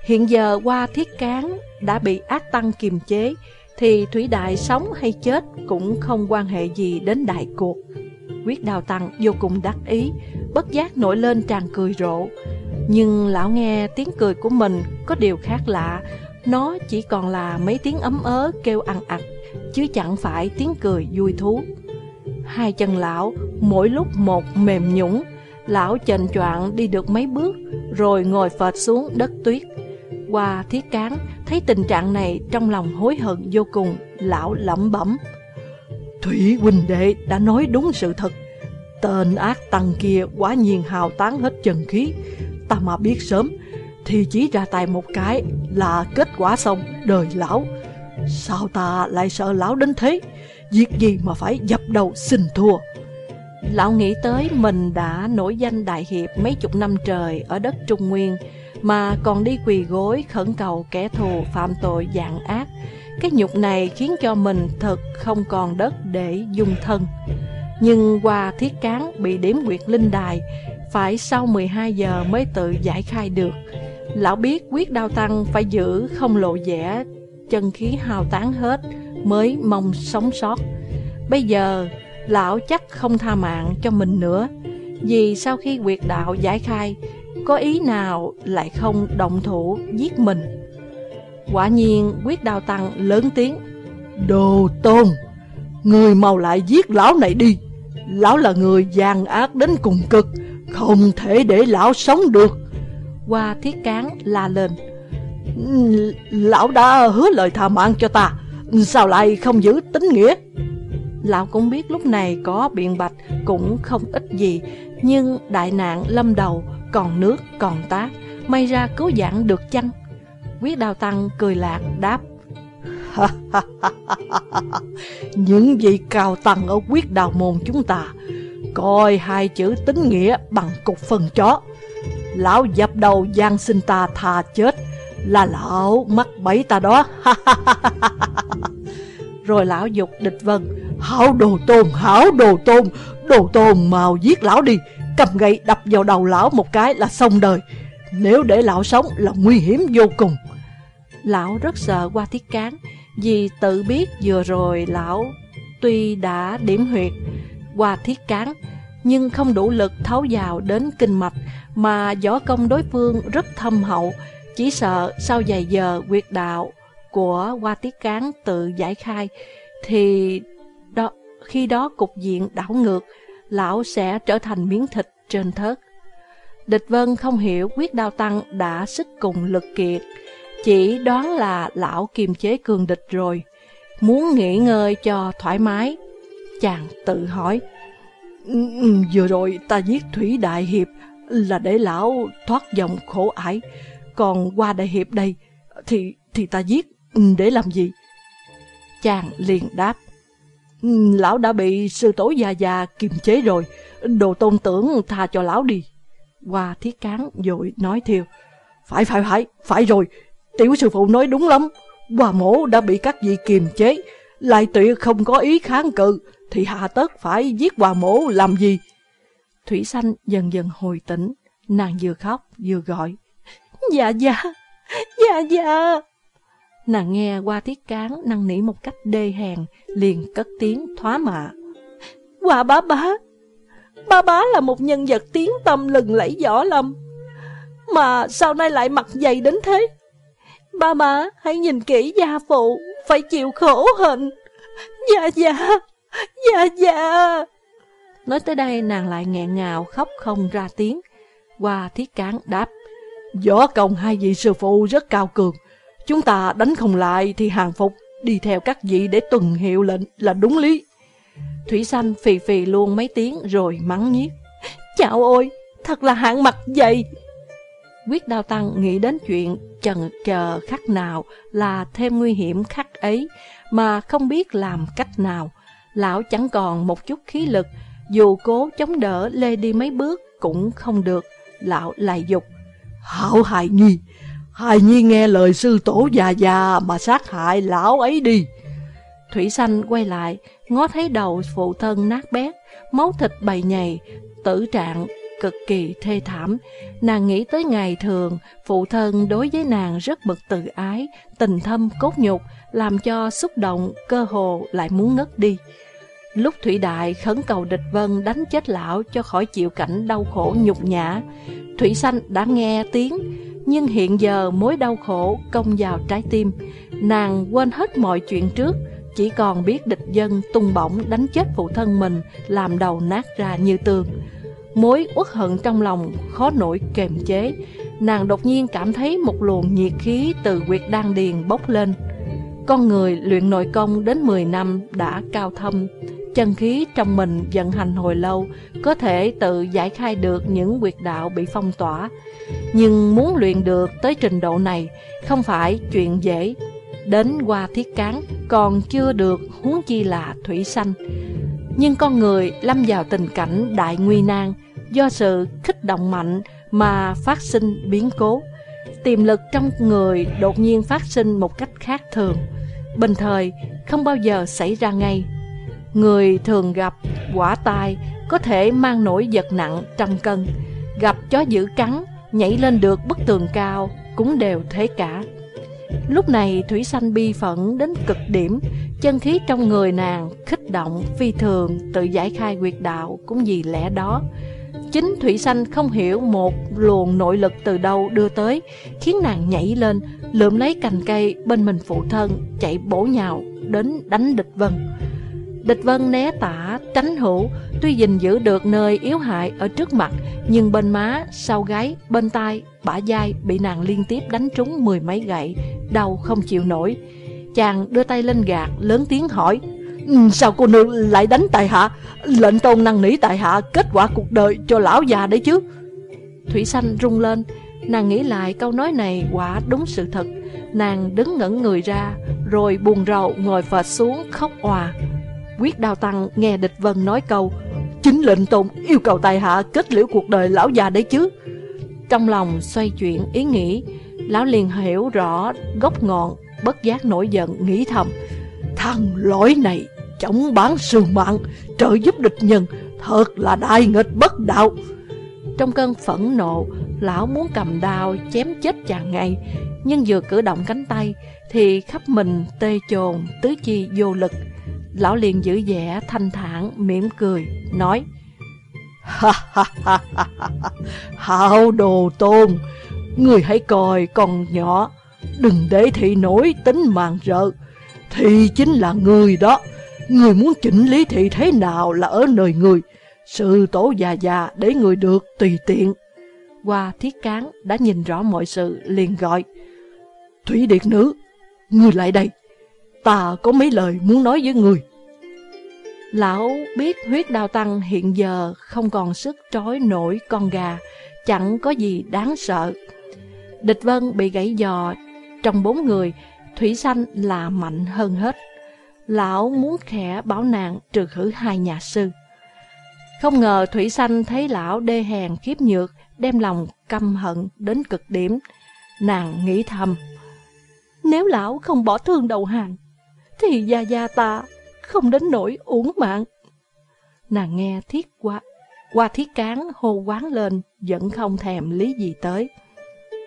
Hiện giờ qua thiết cán đã bị ác tăng kiềm chế, thì Thủy Đại sống hay chết cũng không quan hệ gì đến đại cuộc. Quyết đào tăng vô cùng đắc ý, bất giác nổi lên tràn cười rộ. Nhưng lão nghe tiếng cười của mình có điều khác lạ, nó chỉ còn là mấy tiếng ấm ớ kêu ăn ặc, chứ chẳng phải tiếng cười vui thú. Hai chân lão mỗi lúc một mềm nhũng, lão chần choạng đi được mấy bước, rồi ngồi phệt xuống đất tuyết. Qua thiết cán, thấy tình trạng này trong lòng hối hận vô cùng, lão lẩm bẩm. Thủy huynh đệ đã nói đúng sự thật. Tên ác tăng kia quá nhiên hào tán hết chân khí. Ta mà biết sớm, thì chỉ ra tay một cái là kết quả xong đời lão. Sao ta lại sợ lão đến thế? Việc gì mà phải dập đầu xin thua? Lão nghĩ tới mình đã nổi danh đại hiệp mấy chục năm trời ở đất Trung Nguyên, mà còn đi quỳ gối khẩn cầu kẻ thù phạm tội dạng ác. Cái nhục này khiến cho mình thật không còn đất để dung thân. Nhưng qua thiết cán bị điểm quyệt linh đài, phải sau 12 giờ mới tự giải khai được. Lão biết quyết đao tăng phải giữ không lộ vẻ, chân khí hào tán hết mới mong sống sót. Bây giờ, lão chắc không tha mạng cho mình nữa, vì sau khi quyệt đạo giải khai, có ý nào lại không động thủ giết mình. Quả nhiên, quyết đào tăng lớn tiếng. Đồ tôn, Người mau lại giết lão này đi. Lão là người gian ác đến cùng cực, Không thể để lão sống được. Qua thiết cán la lên. Lão đã hứa lời tha mạng cho ta, Sao lại không giữ tính nghĩa? Lão cũng biết lúc này có biện bạch cũng không ít gì, Nhưng đại nạn lâm đầu còn nước còn tác. May ra cứu giảng được chăng? Quyết đào tăng cười lạc đáp. Những vị cao tăng ở quyết đào môn chúng ta Coi hai chữ tính nghĩa bằng cục phần chó. Lão dập đầu gian sinh ta thà chết Là lão mắc bẫy ta đó. Rồi lão dục địch vân Hảo đồ tôn, hảo đồ tôn Đồ tôn mau giết lão đi Cầm gậy đập vào đầu lão một cái là xong đời. Nếu để lão sống là nguy hiểm vô cùng. Lão rất sợ qua thiết cán Vì tự biết vừa rồi lão Tuy đã điểm huyệt qua thiết cán Nhưng không đủ lực thấu vào đến kinh mạch Mà võ công đối phương rất thâm hậu. Chỉ sợ sau vài giờ quyệt đạo của qua tiết cán tự giải khai Thì đó, khi đó cục diện đảo ngược Lão sẽ trở thành miếng thịt trên thớt Địch Vân không hiểu quyết đao tăng đã sức cùng lực kiệt, chỉ đoán là lão kiềm chế cường địch rồi, muốn nghỉ ngơi cho thoải mái. Chàng tự hỏi, ừ, ừ, vừa rồi ta giết Thủy Đại Hiệp là để lão thoát dòng khổ ải, còn qua Đại Hiệp đây thì thì ta giết ừ, để làm gì? Chàng liền đáp, lão đã bị sư tổ già già kiềm chế rồi, đồ tôn tưởng tha cho lão đi. Qua thiết cán dội nói theo, phải phải phải, phải rồi, tiểu sư phụ nói đúng lắm, Hòa mổ đã bị các vị kiềm chế, lại tuyệt không có ý kháng cự, thì hạ tất phải giết hòa mổ làm gì? Thủy Sanh dần dần hồi tỉnh, nàng vừa khóc vừa gọi. Dạ dạ, dạ dạ. Nàng nghe qua tiết cán năn nỉ một cách đê hèn, liền cất tiếng thoá mạ. Hòa bá bá, ba bá là một nhân vật tiếng tâm lừng lẫy võ lâm, mà sao nay lại mặt dày đến thế? Ba má, hãy nhìn kỹ gia phụ, phải chịu khổ hình. Dạ dạ, dạ dạ. Nói tới đây nàng lại nghẹn ngào khóc không ra tiếng. Qua thiết cán đáp. Võ công hai vị sư phụ rất cao cường. Chúng ta đánh không lại thì hàng phục, đi theo các vị để tuần hiệu lệnh là đúng lý. Thủy Sanh phì phì luôn mấy tiếng rồi mắng nhiếc. Chào ôi, thật là hạng mặt dày. Quyết đao tăng nghĩ đến chuyện chần chờ khắc nào là thêm nguy hiểm khắc ấy, mà không biết làm cách nào. Lão chẳng còn một chút khí lực, dù cố chống đỡ lê đi mấy bước cũng không được. Lão lại dục. Hảo hại nhi, hài nhi nghe lời sư tổ già già mà sát hại lão ấy đi. Thủy xanh quay lại, ngó thấy đầu phụ thân nát bét, máu thịt bầy nhầy, tử trạng cực kỳ thê thảm. Nàng nghĩ tới ngày thường, phụ thân đối với nàng rất bực tự ái, tình thâm cốt nhục, làm cho xúc động, cơ hồ lại muốn ngất đi. Lúc Thủy Đại khấn cầu địch vân đánh chết lão cho khỏi chịu cảnh đau khổ nhục nhã, Thủy Sanh đã nghe tiếng, nhưng hiện giờ mối đau khổ công vào trái tim. Nàng quên hết mọi chuyện trước, chỉ còn biết địch dân tung bổng đánh chết phụ thân mình, làm đầu nát ra như tường. Mối uất hận trong lòng khó nổi kềm chế Nàng đột nhiên cảm thấy một luồng nhiệt khí từ quyệt đan điền bốc lên Con người luyện nội công đến 10 năm đã cao thâm Chân khí trong mình vận hành hồi lâu Có thể tự giải khai được những quyệt đạo bị phong tỏa Nhưng muốn luyện được tới trình độ này Không phải chuyện dễ Đến qua thiết cán còn chưa được huống chi là thủy sanh Nhưng con người lâm vào tình cảnh đại nguy nan do sự kích động mạnh mà phát sinh biến cố. Tiềm lực trong người đột nhiên phát sinh một cách khác thường, bình thời không bao giờ xảy ra ngay. Người thường gặp quả tai có thể mang nổi vật nặng trăm cân, gặp chó dữ cắn, nhảy lên được bức tường cao cũng đều thế cả. Lúc này Thủy Sanh bi phẫn đến cực điểm, chân khí trong người nàng khích động phi thường tự giải khai quyệt đạo cũng vì lẽ đó. Chính Thủy Sanh không hiểu một luồng nội lực từ đâu đưa tới, khiến nàng nhảy lên, lượm lấy cành cây bên mình phụ thân, chạy bổ nhào đến đánh địch vân. Địch vân né tả, tránh hữu, tuy gìn giữ được nơi yếu hại ở trước mặt, nhưng bên má, sau gáy, bên tai, bả vai bị nàng liên tiếp đánh trúng mười mấy gậy, đau không chịu nổi. Chàng đưa tay lên gạt, lớn tiếng hỏi, ừ, sao cô nương lại đánh tại hạ? Lệnh tôn năng nỉ tại hạ Kết quả cuộc đời cho lão già đấy chứ. Thủy Sanh rung lên Nàng nghĩ lại câu nói này quả đúng sự thật. Nàng đứng ngẩn người ra Rồi buồn rầu ngồi phật xuống khóc òa Quyết đào tăng nghe địch vân nói câu Chính lệnh tôn yêu cầu tài hạ kết liễu cuộc đời lão già đấy chứ Trong lòng xoay chuyển ý nghĩ Lão liền hiểu rõ gốc ngọn Bất giác nổi giận nghĩ thầm Thằng lỗi này chống bán sườn mạng, trợ giúp địch nhân, thật là đại nghịch bất đạo. Trong cơn phẫn nộ, lão muốn cầm đao chém chết chàng ngay, nhưng vừa cử động cánh tay thì khắp mình tê chồn, tứ chi vô lực. Lão liền giữ vẻ thanh thản, mỉm cười, nói Ha ha ha ha ha Hạo đồ tôn Người hãy coi con nhỏ. Đừng để thị nổi tính màng rợ. Thị chính là người đó. Người muốn chỉnh lý thị thế nào là ở nơi người. Sự tổ già già để người được tùy tiện. Qua thiết cán đã nhìn rõ mọi sự liền gọi. Thủy Điệt Nữ, người lại đây. Ta có mấy lời muốn nói với người. Lão biết huyết đao tăng hiện giờ không còn sức trói nổi con gà, chẳng có gì đáng sợ. Địch Vân bị gãy giò, trong bốn người, Thủy Sanh là mạnh hơn hết. Lão muốn khẽ bảo nàng trừ khử hai nhà sư. Không ngờ Thủy Sanh thấy lão đê hèn khiếp nhược, đem lòng căm hận đến cực điểm. Nàng nghĩ thầm, nếu lão không bỏ thương đầu hàng, thì gia gia ta không đến nỗi uổng mạng. Nàng nghe thiết qua, qua thiết cán hô quán lên, vẫn không thèm lý gì tới.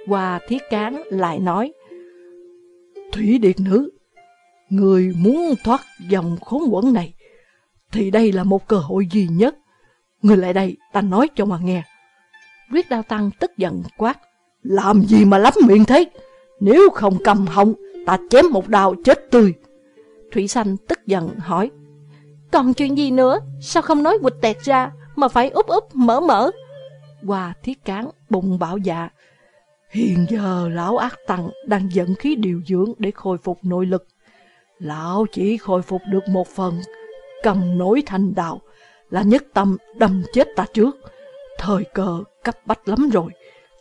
Qua thiết cán lại nói, Thủy Điệt Nữ, người muốn thoát dòng khốn quẩn này, thì đây là một cơ hội duy nhất. Người lại đây, ta nói cho mà nghe. Quyết đao tăng tức giận quát. Làm gì mà lắm miệng thế? Nếu không cầm họng, ta chém một đào chết tươi. Thủy Sanh tức giận hỏi. Còn chuyện gì nữa? Sao không nói quịch tẹt ra, mà phải úp úp mở mở? Hoa thiết cán bụng bảo dạ. Hiện giờ lão ác tăng đang dẫn khí điều dưỡng để khôi phục nội lực. Lão chỉ khôi phục được một phần, cầm nối thành đạo, là nhất tâm đâm chết ta trước. Thời cơ cấp bách lắm rồi,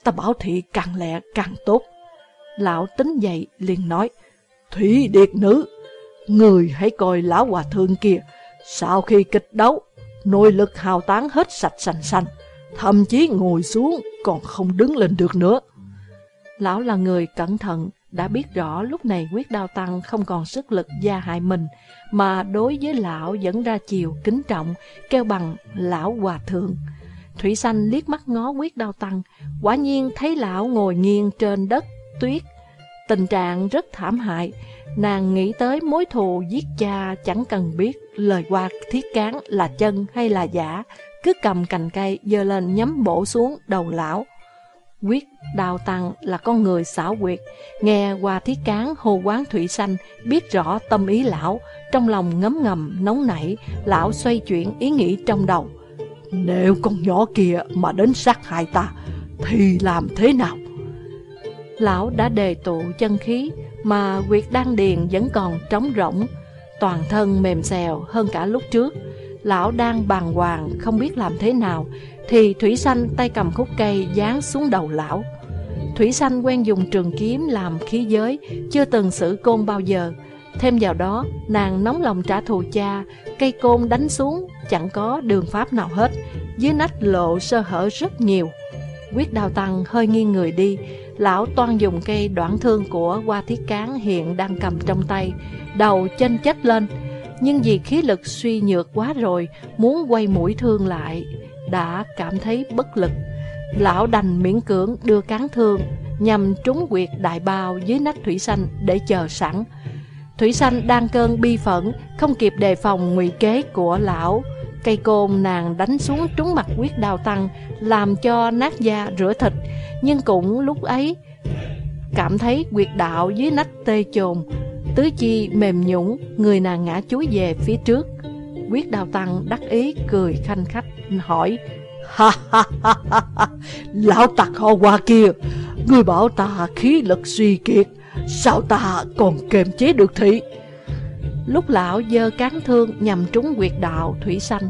ta bảo thị càng lẹ càng tốt. Lão tính dậy liền nói, Thủy Điệt Nữ, người hãy coi lão hòa thượng kia, sau khi kịch đấu, nội lực hào tán hết sạch sành sanh thậm chí ngồi xuống còn không đứng lên được nữa. Lão là người cẩn thận, đã biết rõ lúc này quyết đao tăng không còn sức lực gia hại mình, mà đối với lão vẫn ra chiều kính trọng, kêu bằng lão hòa thượng. Thủy Sanh liếc mắt ngó quyết đao tăng, quả nhiên thấy lão ngồi nghiêng trên đất, tuyết. Tình trạng rất thảm hại, nàng nghĩ tới mối thù giết cha chẳng cần biết lời qua thiết cán là chân hay là giả, cứ cầm cành cây giơ lên nhắm bổ xuống đầu lão. Quyết đào tăng là con người xảo quyệt, nghe qua thiết cán hồ quán thủy xanh, biết rõ tâm ý lão, trong lòng ngấm ngầm, nóng nảy, lão xoay chuyển ý nghĩ trong đầu. Nếu con nhỏ kia mà đến sát hại ta, thì làm thế nào? Lão đã đề tụ chân khí, mà quyệt đan điền vẫn còn trống rỗng, toàn thân mềm xèo hơn cả lúc trước. Lão đang bàng hoàng, không biết làm thế nào, thì Thủy Sanh tay cầm khúc cây dán xuống đầu lão. Thủy Sanh quen dùng trường kiếm làm khí giới, chưa từng xử côn bao giờ. Thêm vào đó, nàng nóng lòng trả thù cha, cây côn đánh xuống, chẳng có đường pháp nào hết, dưới nách lộ sơ hở rất nhiều. Quyết đào tăng hơi nghiêng người đi, lão toan dùng cây đoạn thương của Hoa Thiết Cán hiện đang cầm trong tay, đầu chênh chết lên, nhưng vì khí lực suy nhược quá rồi, muốn quay mũi thương lại, đã cảm thấy bất lực. Lão đành miễn cưỡng đưa cán thương nhằm trúng quyệt đại bao dưới nách thủy xanh để chờ sẵn. Thủy xanh đang cơn bi phẫn, không kịp đề phòng nguy kế của lão. Cây côn nàng đánh xuống trúng mặt quyết đào tăng, làm cho nát da rửa thịt. Nhưng cũng lúc ấy, cảm thấy quyệt đạo dưới nách tê chồn, tứ chi mềm nhũng, người nàng ngã chuối về phía trước. Quyết đào tăng đắc ý cười khanh khách hỏi Ha ha ha ha Lão tặc ho qua kia người bảo ta khí lực suy kiệt Sao ta còn kềm chế được thị Lúc lão dơ cán thương nhằm trúng quyệt đạo thủy xanh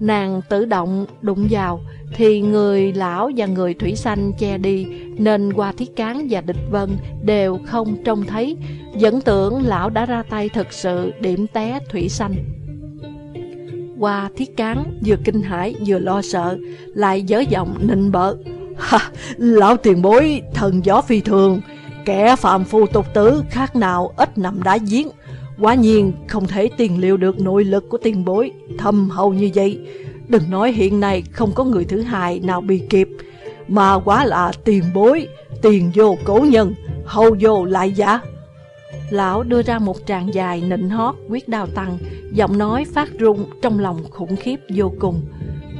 Nàng tự động đụng vào Thì người lão và người thủy xanh che đi Nên qua thiết cán và địch vân đều không trông thấy Vẫn tưởng lão đã ra tay thực sự điểm té thủy xanh qua thiết cán, vừa kinh hãi vừa lo sợ, lại dở giọng nịnh bợ. Ha, lão tiền bối, thần gió phi thường, kẻ phạm phu tục tử khác nào ít nằm đá giếng. Quả nhiên không thể tiền liệu được nội lực của tiền bối, thâm hậu như vậy. Đừng nói hiện nay không có người thứ hai nào bị kịp, mà quá là tiền bối, tiền vô cổ nhân, hậu vô lại giả. Lão đưa ra một tràng dài nịnh hót quyết đào tăng, giọng nói phát rung trong lòng khủng khiếp vô cùng.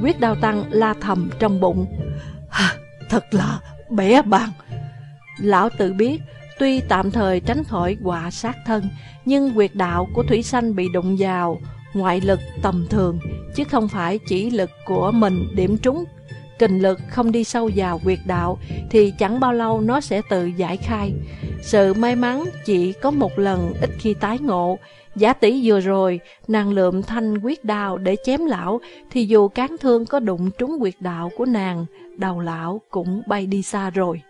Quyết đào tăng la thầm trong bụng. Thật là bé bàng. Lão tự biết, tuy tạm thời tránh khỏi quả sát thân, nhưng quyệt đạo của Thủy Sanh bị đụng vào, ngoại lực tầm thường, chứ không phải chỉ lực của mình điểm trúng. kình lực không đi sâu vào quyệt đạo thì chẳng bao lâu nó sẽ tự giải khai. Sự may mắn chỉ có một lần ít khi tái ngộ. Giả tỷ vừa rồi, nàng lượm thanh quyết đao để chém lão, thì dù cán thương có đụng trúng quyệt đạo của nàng, đầu lão cũng bay đi xa rồi.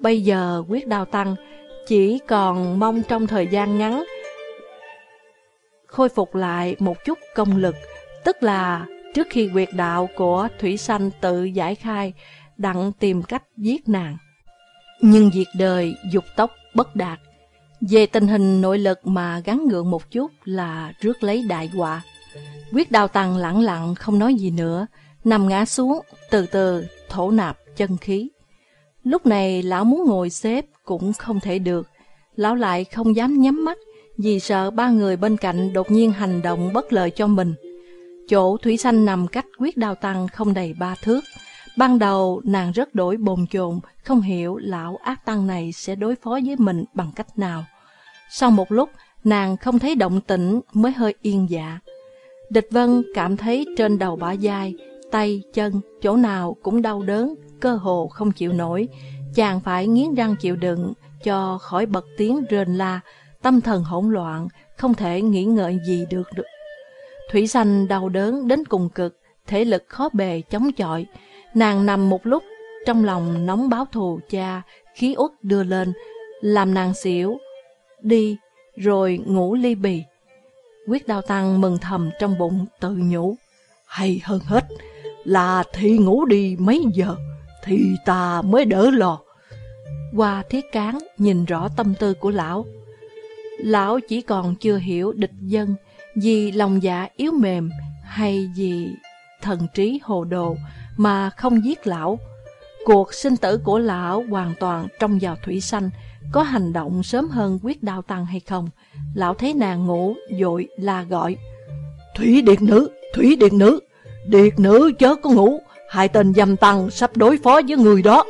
Bây giờ quyết đào tăng, chỉ còn mong trong thời gian ngắn khôi phục lại một chút công lực, tức là trước khi quyệt đạo của Thủy Sanh tự giải khai, đặng tìm cách giết nàng. Nhưng việc đời dục tốc bất đạt. Về tình hình nội lực mà gắn gượng một chút là rước lấy đại họa. Quyết đào tăng lặng lặng không nói gì nữa, nằm ngã xuống, từ từ thổ nạp chân khí. Lúc này lão muốn ngồi xếp cũng không thể được, lão lại không dám nhắm mắt vì sợ ba người bên cạnh đột nhiên hành động bất lợi cho mình. Chỗ Thủy Sanh nằm cách quyết đào tăng không đầy ba thước. Ban đầu nàng rất đổi bồn chồn, không hiểu lão ác tăng này sẽ đối phó với mình bằng cách nào. Sau một lúc, nàng không thấy động tĩnh mới hơi yên dạ. Địch Vân cảm thấy trên đầu bả vai, tay, chân, chỗ nào cũng đau đớn, cơ hồ không chịu nổi. Chàng phải nghiến răng chịu đựng cho khỏi bật tiếng rên la, tâm thần hỗn loạn, không thể nghĩ ngợi gì được. Thủy Sanh đau đớn đến cùng cực, thể lực khó bề chống chọi. Nàng nằm một lúc, trong lòng nóng báo thù cha, khí uất đưa lên, làm nàng xỉu, đi, rồi ngủ ly bì. Quyết đao tăng mừng thầm trong bụng tự nhủ. Hay hơn hết là thì ngủ đi mấy giờ, thì ta mới đỡ lo. Qua thiết cán nhìn rõ tâm tư của lão. Lão chỉ còn chưa hiểu địch dân, vì lòng dạ yếu mềm hay vì thần trí hồ đồ mà không giết lão. Cuộc sinh tử của lão hoàn toàn trong vào thủy xanh, có hành động sớm hơn quyết đao tăng hay không. Lão thấy nàng ngủ, dội la gọi. Thủy điệt nữ, thủy điệt nữ, điệt nữ chớ có ngủ, hai tên dâm tăng sắp đối phó với người đó.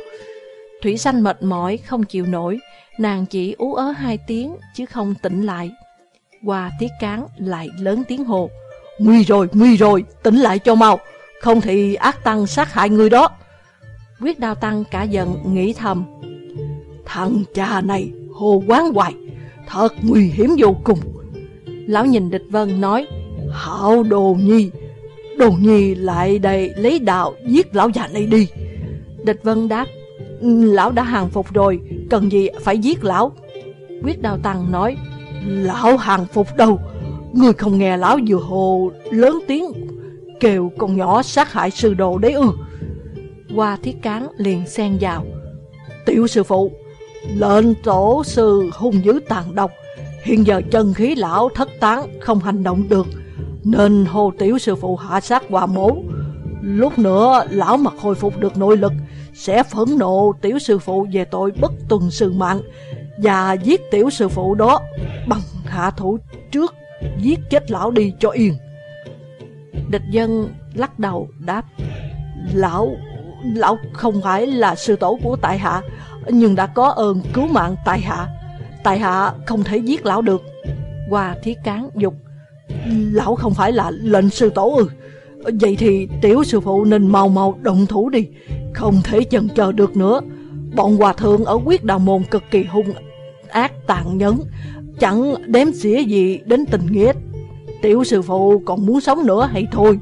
Thủy sanh mệt mỏi, không chịu nổi, nàng chỉ ú ớ hai tiếng chứ không tỉnh lại. Qua tiết cán lại lớn tiếng hồ. Nguy rồi, nguy rồi, tỉnh lại cho mau, không thì ác tăng sát hại người đó. Quyết đao tăng cả giận, nghĩ thầm. Thằng cha này hồ quán hoài, thật nguy hiểm vô cùng. Lão nhìn địch vân nói, Hảo đồ nhi, đồ nhi lại đây lấy đạo giết lão già này đi. Địch vân đáp, lão đã hàng phục rồi, cần gì phải giết lão. Quyết Đào tăng nói, Lão hàng phục đâu Người không nghe lão vừa hồ lớn tiếng Kêu con nhỏ sát hại sư đồ đấy ư Qua thiết cán liền xen vào Tiểu sư phụ Lệnh tổ sư hung dữ tàn độc Hiện giờ chân khí lão thất tán Không hành động được nên hồ tiểu sư phụ hạ sát hòa mố Lúc nữa, lão mặt hồi phục được nội lực, Sẽ phẫn nộ tiểu sư phụ về tội bất tuần sư mạng và giết tiểu sư phụ đó bằng hạ thủ trước giết chết lão đi cho yên. Địch dân lắc đầu đáp, lão lão không phải là sư tổ của tại hạ, nhưng đã có ơn cứu mạng tại hạ. Tại hạ không thể giết lão được. Qua thiết cán dục lão không phải là lệnh sư tổ ư? Vậy thì tiểu sư phụ nên mau mau động thủ đi. Không thể chần chờ được nữa. Bọn hòa thượng ở quyết đạo môn cực kỳ hung ác tàn nhẫn. Chẳng đếm xỉa gì đến tình nghĩa. Tiểu sư phụ còn muốn sống nữa hay thôi?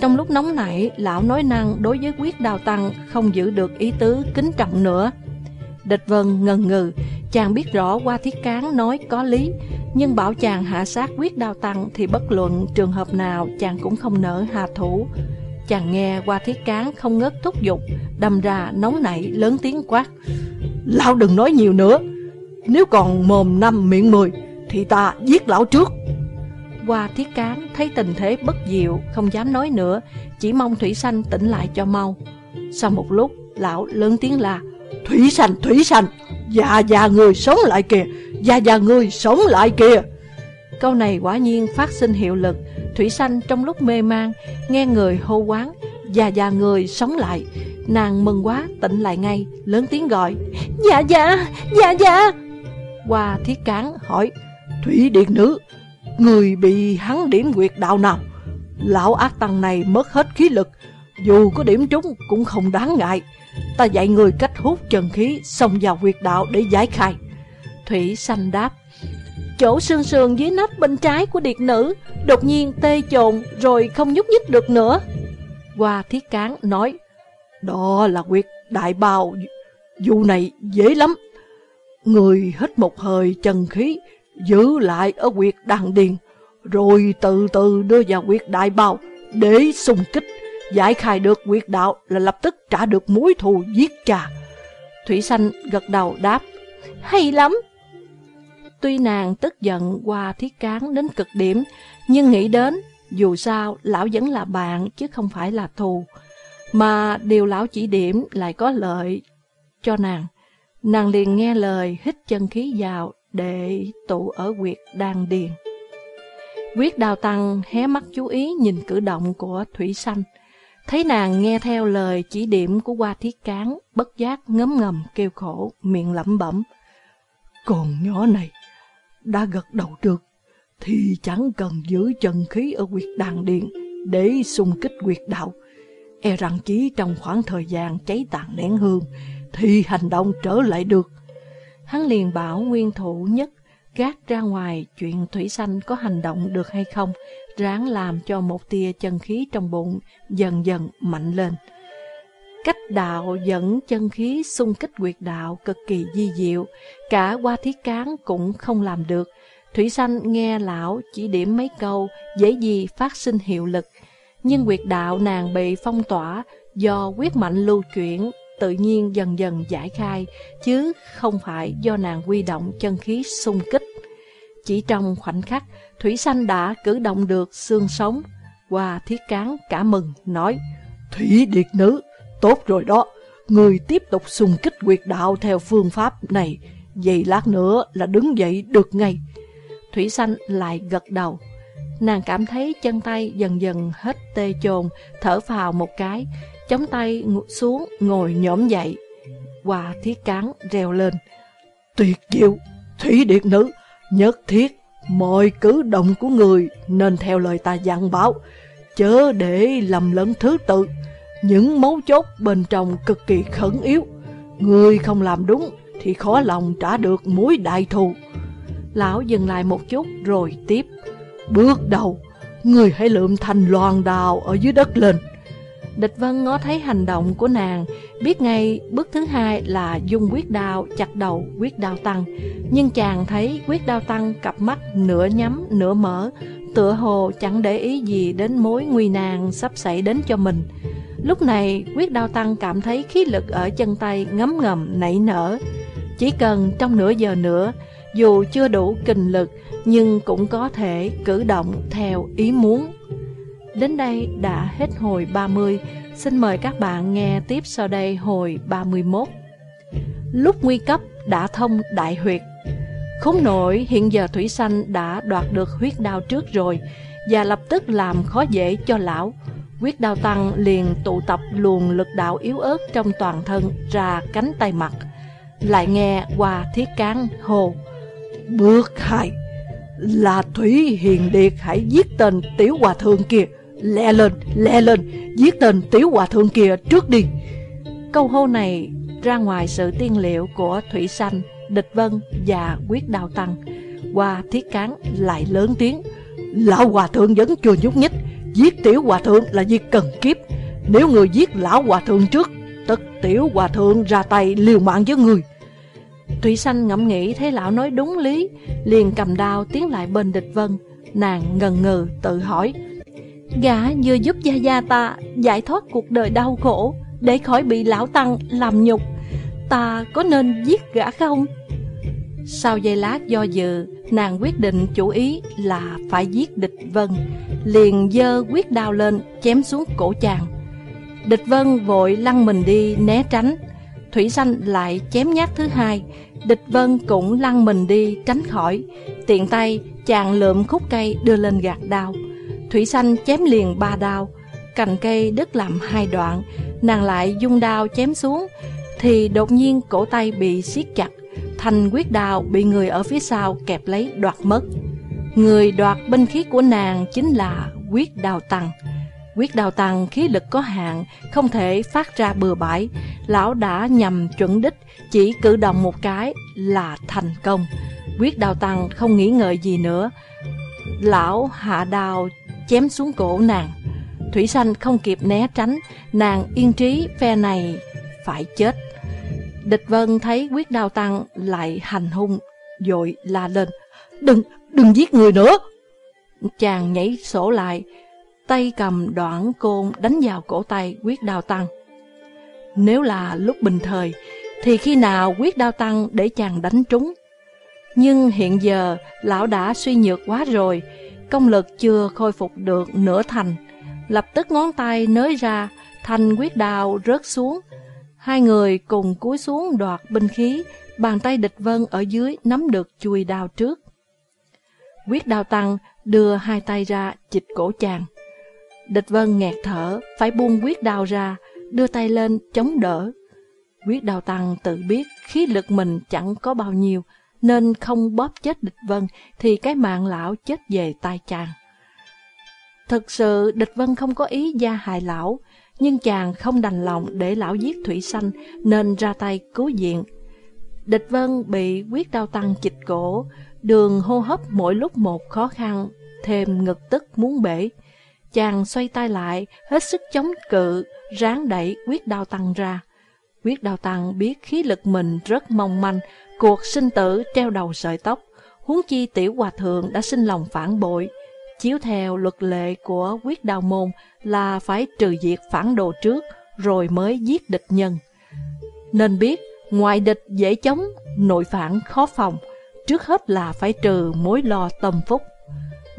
Trong lúc nóng nảy, Lão nói năng đối với quyết đào tăng Không giữ được ý tứ kính trọng nữa. Địch vân ngần ngừ. Chàng biết rõ qua thiết cán nói có lý, Nhưng bảo chàng hạ sát quyết đao tăng Thì bất luận trường hợp nào Chàng cũng không nỡ hạ thủ. Chàng nghe qua thiết cán không ngớt thúc giục, Đâm ra nóng nảy, lớn tiếng quát, Lão đừng nói nhiều nữa. Nếu còn mồm năm miệng mười Thì ta giết lão trước. Qua thiết cán thấy tình thế bất diệu, Không dám nói nữa, Chỉ mong Thủy Sanh tỉnh lại cho mau. Sau một lúc, lão lớn tiếng là Thủy Sanh, Thủy Sanh. Già già người sống lại kìa. Già già người sống lại kìa. Câu này quả nhiên phát sinh hiệu lực. Thủy Sanh trong lúc mê man Nghe người hô quán Già già người sống lại. Nàng mừng quá tỉnh lại ngay Lớn tiếng gọi Dạ dạ, dạ dạ qua thiết cán hỏi Thủy Điện Nữ Người bị hắn điểm quyệt đạo nào? Lão ác tăng này mất hết khí lực Dù có điểm trúng cũng không đáng ngại. Ta dạy người cách hút chân khí Xông vào quyệt đạo để giải khai. Thủy xanh đáp, Chỗ sương sườn dưới nách bên trái của điệt nữ, Đột nhiên tê trồn Rồi không nhúc nhích được nữa. Hoa thiết cán nói, Đó là quyệt đại bào Vụ này dễ lắm. Người hít một hơi chân khí, Giữ lại ở quyệt đàn điền, Rồi từ từ đưa vào quyệt đại bào Để xung kích. Giải khai được quyệt đạo là lập tức trả được mối thù giết cha Thủy Sanh gật đầu đáp, Hay lắm Tuy nàng tức giận qua thiết cán đến cực điểm, Nhưng nghĩ đến Dù sao lão vẫn là bạn chứ không phải là thù, Mà điều lão chỉ điểm lại có lợi cho nàng Nàng liền nghe lời hít chân khí vào để tụ ở quyệt đan điền. Quyết đào tăng hé mắt chú ý nhìn cử động của Thủy Sanh. Thấy nàng nghe theo lời chỉ điểm của qua Thiết Cán, bất giác ngấm ngầm kêu khổ, miệng lẩm bẩm. Còn nhỏ này, đã gật đầu được, thì chẳng cần giữ chân khí ở quyệt đàn điện để xung kích quyệt đạo. E rằng chỉ trong khoảng thời gian cháy tàn nén hương, thì hành động trở lại được. Hắn liền bảo nguyên thủ nhất gác ra ngoài chuyện thủy sanh có hành động được hay không, ráng làm cho một tia chân khí trong bụng dần dần mạnh lên. Cách đạo dẫn chân khí xung kích quyệt đạo cực kỳ di diệu, cả qua thiết cán cũng không làm được. Thủy sanh nghe lão chỉ điểm mấy câu, dễ gì phát sinh hiệu lực. Nhưng quyệt đạo nàng bị phong tỏa do quyết mạnh lưu chuyển tự nhiên dần dần giải khai, chứ không phải do nàng quy động chân khí xung kích. Chỉ trong khoảnh khắc, Thủy Sanh đã cử động được xương sống. Qua thiết cán cả mừng, nói, Thủy Điệt Nữ, tốt rồi đó, người tiếp tục xung kích quyệt đạo theo phương pháp này, vậy lát nữa là đứng dậy được ngay. Thủy Sanh lại gật đầu. Nàng cảm thấy chân tay dần dần hết tê chồn, thở phào một cái, chống tay xuống ngồi nhổm dậy. Hoa thiết cán reo lên. Tuyệt diệu, thủy điệt nữ, nhất thiết, mọi cử động của người nên theo lời ta dặn bảo, chớ để lầm lẫn thứ tự. Những mấu chốt bên trong cực kỳ khẩn yếu, người không làm đúng thì khó lòng trả được mối đại thù. Lão dừng lại một chút rồi tiếp. Bước đầu, người hãy lượm thành loàn đào ở dưới đất lên. Địch Vân ngó thấy hành động của nàng, biết ngay bước thứ hai là dùng quyết đao chặt đầu quyết đao tăng. Nhưng chàng thấy quyết đao tăng cặp mắt nửa nhắm nửa mở, tựa hồ chẳng để ý gì đến mối nguy nàng sắp xảy đến cho mình. Lúc này, quyết đao tăng cảm thấy khí lực ở chân tay ngấm ngầm nảy nở. Chỉ cần trong nửa giờ nữa, dù chưa đủ kinh lực, nhưng cũng có thể cử động theo ý muốn. Đến đây đã hết hồi 30, xin mời các bạn nghe tiếp sau đây hồi 31. Lúc nguy cấp đã thông đại huyệt. Khốn nổi hiện giờ Thủy Sanh đã đoạt được huyết đao trước rồi và lập tức làm khó dễ cho lão. Huyết đao tăng liền tụ tập luồng lực đạo yếu ớt trong toàn thân ra cánh tay mặt. Lại nghe qua thiết cán hồ. Bước hai là Thủy Hiền Điệt hãy giết tên tiểu hòa thượng kia Lẹ lên, lẹ lên, giết tên tiểu hòa thượng kia trước đi. Câu hô này ra ngoài sự tiên liệu của Thủy Sanh, Địch Vân và Quyết Đào Tăng. Qua thiết cán lại lớn tiếng. Lão hòa thượng vẫn chưa nhúc nhích, giết tiểu hòa thượng là việc cần kiếp. Nếu người giết lão hòa thượng trước, tất tiểu hòa thượng ra tay liều mạng với người. Thủy Sanh ngẫm nghĩ thấy lão nói đúng lý, liền cầm đao tiến lại bên địch vân. Nàng ngần ngừ tự hỏi, Gã vừa giúp gia gia ta giải thoát cuộc đời đau khổ để khỏi bị lão tăng làm nhục. Ta có nên giết gã không? Sau giây lát do dự, nàng quyết định chủ ý là phải giết địch vân. Liền dơ quyết đao lên, chém xuống cổ chàng. Địch vân vội lăn mình đi né tránh. Thủy sanh lại chém nhát thứ hai. Địch vân cũng lăn mình đi tránh khỏi. Tiện tay, chàng lượm khúc cây đưa lên gạt đao. Thủy Sanh chém liền ba đao, cành cây đứt làm hai đoạn, nàng lại dung đao chém xuống, thì đột nhiên cổ tay bị siết chặt, thành quyết đao bị người ở phía sau kẹp lấy đoạt mất. Người đoạt binh khí của nàng chính là quyết đào tăng. Quyết đào tăng khí lực có hạn, không thể phát ra bừa bãi. Lão đã nhằm chuẩn đích, chỉ cử động một cái là thành công. Quyết đào tăng không nghĩ ngợi gì nữa. Lão hạ đào chém xuống cổ nàng. Thủy Sanh không kịp né tránh, nàng yên trí phe này phải chết. Địch Vân thấy quyết đao tăng lại hành hung, dội la lên. Đừng, đừng giết người nữa! Chàng nhảy sổ lại, tay cầm đoạn côn đánh vào cổ tay quyết đao tăng. Nếu là lúc bình thời, thì khi nào quyết đao tăng để chàng đánh trúng? Nhưng hiện giờ, lão đã suy nhược quá rồi, công lực chưa khôi phục được nửa thành. Lập tức ngón tay nới ra, thành quyết đao rớt xuống. Hai người cùng cúi xuống đoạt binh khí, bàn tay địch vân ở dưới nắm được chùi đao trước. Quyết đao tăng đưa hai tay ra chịch cổ chàng. Địch vân nghẹt thở, phải buông quyết đao ra, đưa tay lên chống đỡ. Quyết đao tăng tự biết khí lực mình chẳng có bao nhiêu, nên không bóp chết địch vân thì cái mạng lão chết về tay chàng. Thực sự địch vân không có ý gia hại lão, nhưng chàng không đành lòng để lão giết thủy sanh nên ra tay cứu diện. Địch vân bị quyết đau tăng chịch cổ, đường hô hấp mỗi lúc một khó khăn, thêm ngực tức muốn bể. Chàng xoay tay lại, hết sức chống cự, ráng đẩy quyết đau tăng ra. Quyết đau tăng biết khí lực mình rất mong manh, cuộc sinh tử treo đầu sợi tóc. Huống chi tiểu hòa thượng đã sinh lòng phản bội, Chiếu theo luật lệ của quyết đào môn là phải trừ diệt phản đồ trước rồi mới giết địch nhân. Nên biết, ngoại địch dễ chống, nội phản khó phòng, trước hết là phải trừ mối lo tâm phúc.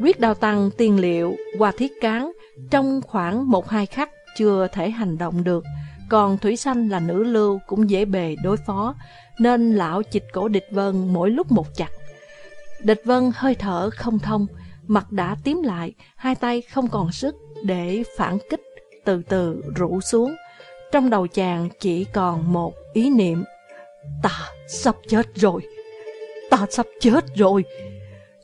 Quyết đào tăng tiên liệu qua thiết cán trong khoảng một hai khắc chưa thể hành động được, còn Thủy Sanh là nữ lưu cũng dễ bề đối phó, nên lão chịch cổ địch vân mỗi lúc một chặt. Địch vân hơi thở không thông, mặt đã tím lại, hai tay không còn sức để phản kích, từ từ rũ xuống. Trong đầu chàng chỉ còn một ý niệm, ta sắp chết rồi, ta sắp chết rồi.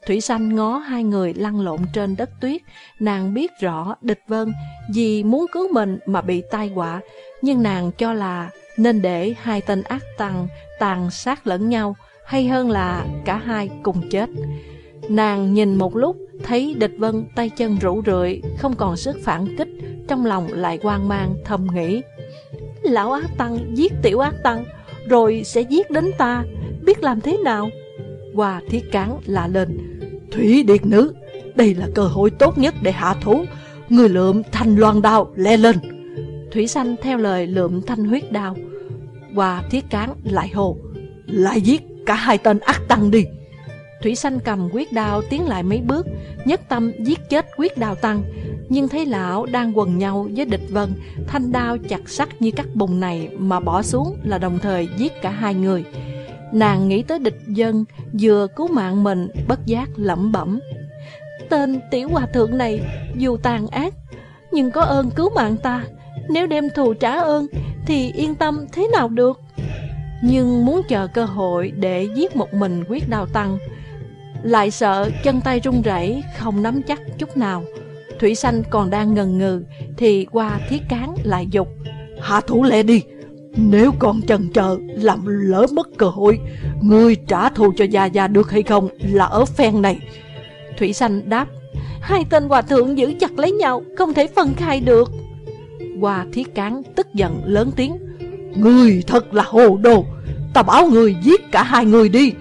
Thủy Sanh ngó hai người lăn lộn trên đất tuyết, nàng biết rõ địch vân vì muốn cứu mình mà bị tai họa, nhưng nàng cho là nên để hai tên ác tăng tàn sát lẫn nhau, hay hơn là cả hai cùng chết. Nàng nhìn một lúc, thấy địch vân tay chân rũ rượi, không còn sức phản kích, trong lòng lại hoang mang thầm nghĩ. Lão ác tăng giết tiểu ác tăng, rồi sẽ giết đến ta, biết làm thế nào? hòa thiết cán lạ lên, Thủy Điệt Nữ, đây là cơ hội tốt nhất để hạ thú, người lượm thanh loan đao le lên. Thủy Sanh theo lời lượm thanh huyết đao. Qua thiết cán lại hồ, lại giết cả hai tên ác tăng đi. Thủy Sanh cầm quyết đao tiến lại mấy bước, nhất tâm giết chết quyết đao tăng. Nhưng thấy lão đang quần nhau với địch vân, thanh đao chặt sắc như cắt bùng này mà bỏ xuống là đồng thời giết cả hai người. Nàng nghĩ tới địch dân, vừa cứu mạng mình, bất giác lẩm bẩm. Tên tiểu hòa thượng này dù tàn ác, nhưng có ơn cứu mạng ta. Nếu đem thù trả ơn, thì yên tâm thế nào được? Nhưng muốn chờ cơ hội để giết một mình quyết đào tăng, lại sợ chân tay run rẩy không nắm chắc chút nào. Thủy Sanh còn đang ngần ngừ thì qua thiết cán lại dục. Hạ thủ lệ đi, nếu còn chần chờ làm lỡ mất cơ hội, ngươi trả thù cho Gia Gia được hay không là ở phen này. Thủy Sanh đáp, hai tên hòa thượng giữ chặt lấy nhau, không thể phân khai được qua thiết cán tức giận lớn tiếng, người thật là hồ đồ, ta bảo người giết cả hai người đi.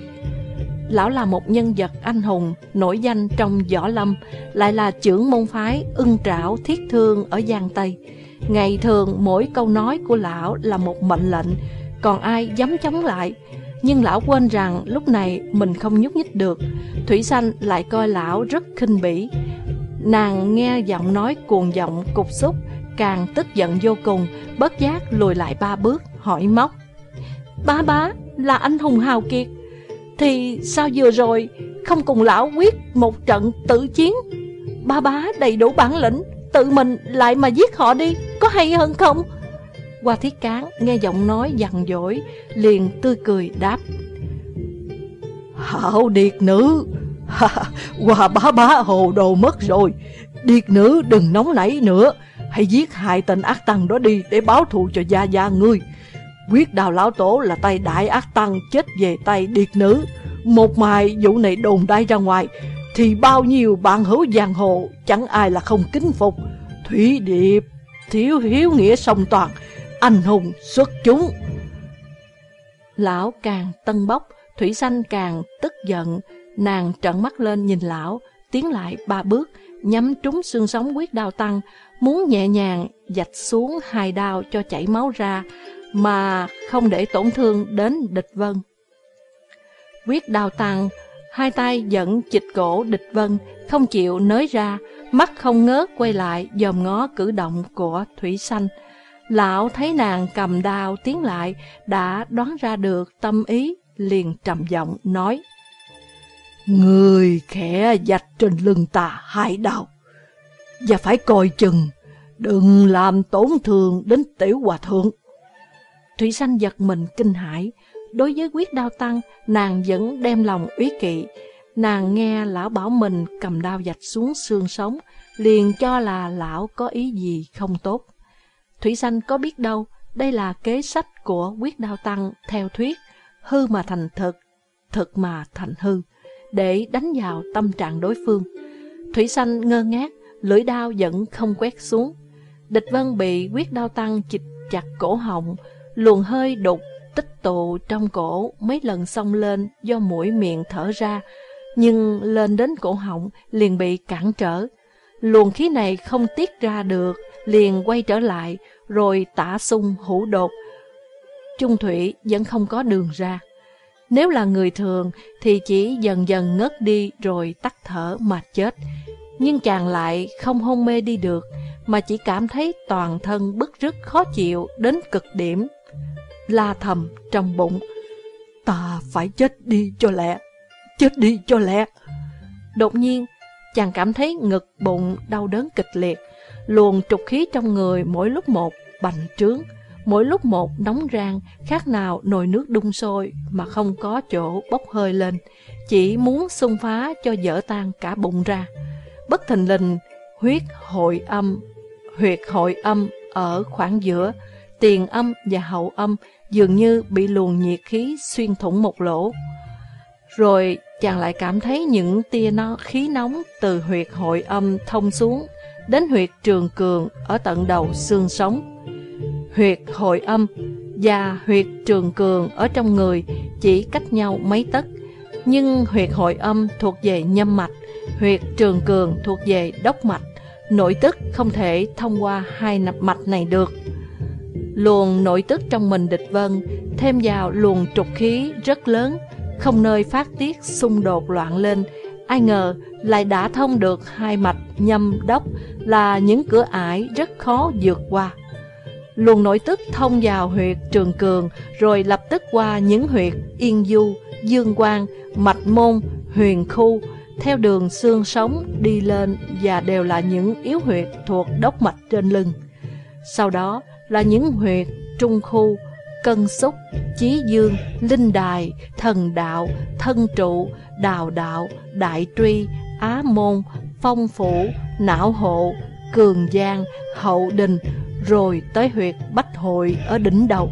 Lão là một nhân vật anh hùng, nổi danh trong võ lâm, lại là trưởng môn phái ưng trảo thiết thương ở Giang Tây. Ngày thường mỗi câu nói của lão là một mệnh lệnh, còn ai dám chống lại. Nhưng lão quên rằng lúc này mình không nhúc nhích được. Thủy Sanh lại coi lão rất khinh bỉ. Nàng nghe giọng nói cuồng giọng cục xúc, càng tức giận vô cùng, bất giác lùi lại ba bước, hỏi móc. Bá bá, là anh hùng hào kiệt, thì sao vừa rồi không cùng lão quyết một trận tự chiến? Ba bá đầy đủ bản lĩnh Tự mình lại mà giết họ đi Có hay hơn không? Qua thiết cán nghe giọng nói dằn dỗi Liền tươi cười đáp. Hảo điệt nữ Qua bá bá hồ đồ mất rồi Điệt nữ đừng nóng nảy nữa hãy giết hai tên ác tăng đó đi để báo thù cho gia gia ngươi. Quyết đào lão tổ là tay đại ác tăng chết về tay điệt nữ. Một mai vụ này đồn đai ra ngoài, thì bao nhiêu bạn hữu giang hồ chẳng ai là không kính phục. Thủy Điệp, thiếu hiếu nghĩa song toàn, anh hùng xuất chúng. Lão càng tân bốc, Thủy Sanh càng tức giận, nàng trợn mắt lên nhìn lão, tiến lại ba bước, nhắm trúng xương sống quyết đao tăng, muốn nhẹ nhàng dạch xuống hai đao cho chảy máu ra, mà không để tổn thương đến địch vân. Quyết đao tăng, hai tay dẫn chịch cổ địch vân, không chịu nới ra, mắt không ngớt quay lại dòm ngó cử động của Thủy Sanh. Lão thấy nàng cầm đao tiến lại, đã đoán ra được tâm ý, liền trầm giọng nói. Người khẽ dạch trên lưng ta hai đau, và phải coi chừng, đừng làm tổn thương đến tiểu hòa thượng. Thủy Sanh giật mình kinh hãi, đối với quyết đao tăng, nàng vẫn đem lòng úy kỵ. Nàng nghe lão bảo mình cầm đao dạch xuống xương sống, liền cho là lão có ý gì không tốt. Thủy Sanh có biết đâu, đây là kế sách của quyết đao tăng theo thuyết, hư mà thành thực, thực mà thành hư, để đánh vào tâm trạng đối phương. Thủy Sanh ngơ ngác, lưỡi đao vẫn không quét xuống. Địch Vân bị quyết đao tăng chịch chặt cổ họng, luồng hơi đục tích tụ trong cổ mấy lần xông lên do mũi miệng thở ra, nhưng lên đến cổ họng liền bị cản trở. Luồng khí này không tiết ra được, liền quay trở lại, rồi tả sung hữu đột. Trung thủy vẫn không có đường ra. Nếu là người thường thì chỉ dần dần ngất đi rồi tắt thở mà chết. Nhưng chàng lại không hôn mê đi được, mà chỉ cảm thấy toàn thân bức rứt khó chịu đến cực điểm. La thầm trong bụng, ta phải chết đi cho lẹ, chết đi cho lẹ. Đột nhiên, chàng cảm thấy ngực bụng đau đớn kịch liệt, luồng trục khí trong người mỗi lúc một bành trướng, mỗi lúc một nóng rang, khác nào nồi nước đun sôi mà không có chỗ bốc hơi lên, chỉ muốn xung phá cho dở tan cả bụng ra. Bất thình lình, huyết hội âm, huyệt hội âm ở khoảng giữa, tiền âm và hậu âm dường như bị luồng nhiệt khí xuyên thủng một lỗ. Rồi chàng lại cảm thấy những tia nó khí nóng từ huyệt hội âm thông xuống đến huyệt trường cường ở tận đầu xương sống. Huyệt hội âm và huyệt trường cường ở trong người chỉ cách nhau mấy tấc, nhưng huyệt hội âm thuộc về nhâm mạch, huyệt trường cường thuộc về đốc mạch, nội tức không thể thông qua hai mạch này được. Luồng nội tức trong mình địch vân thêm vào luồng trục khí rất lớn, không nơi phát tiết xung đột loạn lên, ai ngờ lại đã thông được hai mạch nhâm đốc là những cửa ải rất khó vượt qua. Luồng nội tức thông vào huyệt trường cường rồi lập tức qua những huyệt yên du, dương quang, mạch môn, huyền khu, theo đường xương sống đi lên và đều là những yếu huyệt thuộc đốc mạch trên lưng. Sau đó là những huyệt trung khu, cân xúc, chí dương, linh đài, thần đạo, thân trụ, đào đạo, đại truy, á môn, phong phủ, não hộ, cường giang, hậu đình, rồi tới huyệt bách hội ở đỉnh đầu.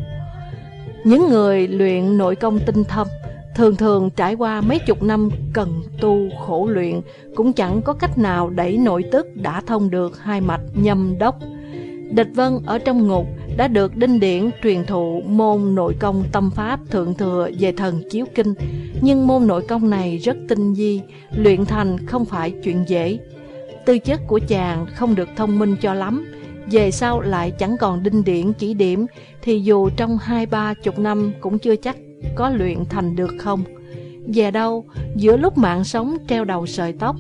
Những người luyện nội công tinh thâm, thường thường trải qua mấy chục năm cần tu khổ luyện, cũng chẳng có cách nào đẩy nội tức đã thông được hai mạch nhâm đốc. Địch Vân ở trong ngục đã được Đinh Điển truyền thụ môn nội công tâm pháp thượng thừa về thần chiếu kinh, nhưng môn nội công này rất tinh di, luyện thành không phải chuyện dễ. Tư chất của chàng không được thông minh cho lắm, về sau lại chẳng còn Đinh điện chỉ điểm, thì dù trong hai ba chục năm cũng chưa chắc có luyện thành được không. Về đâu, giữa lúc mạng sống treo đầu sợi tóc,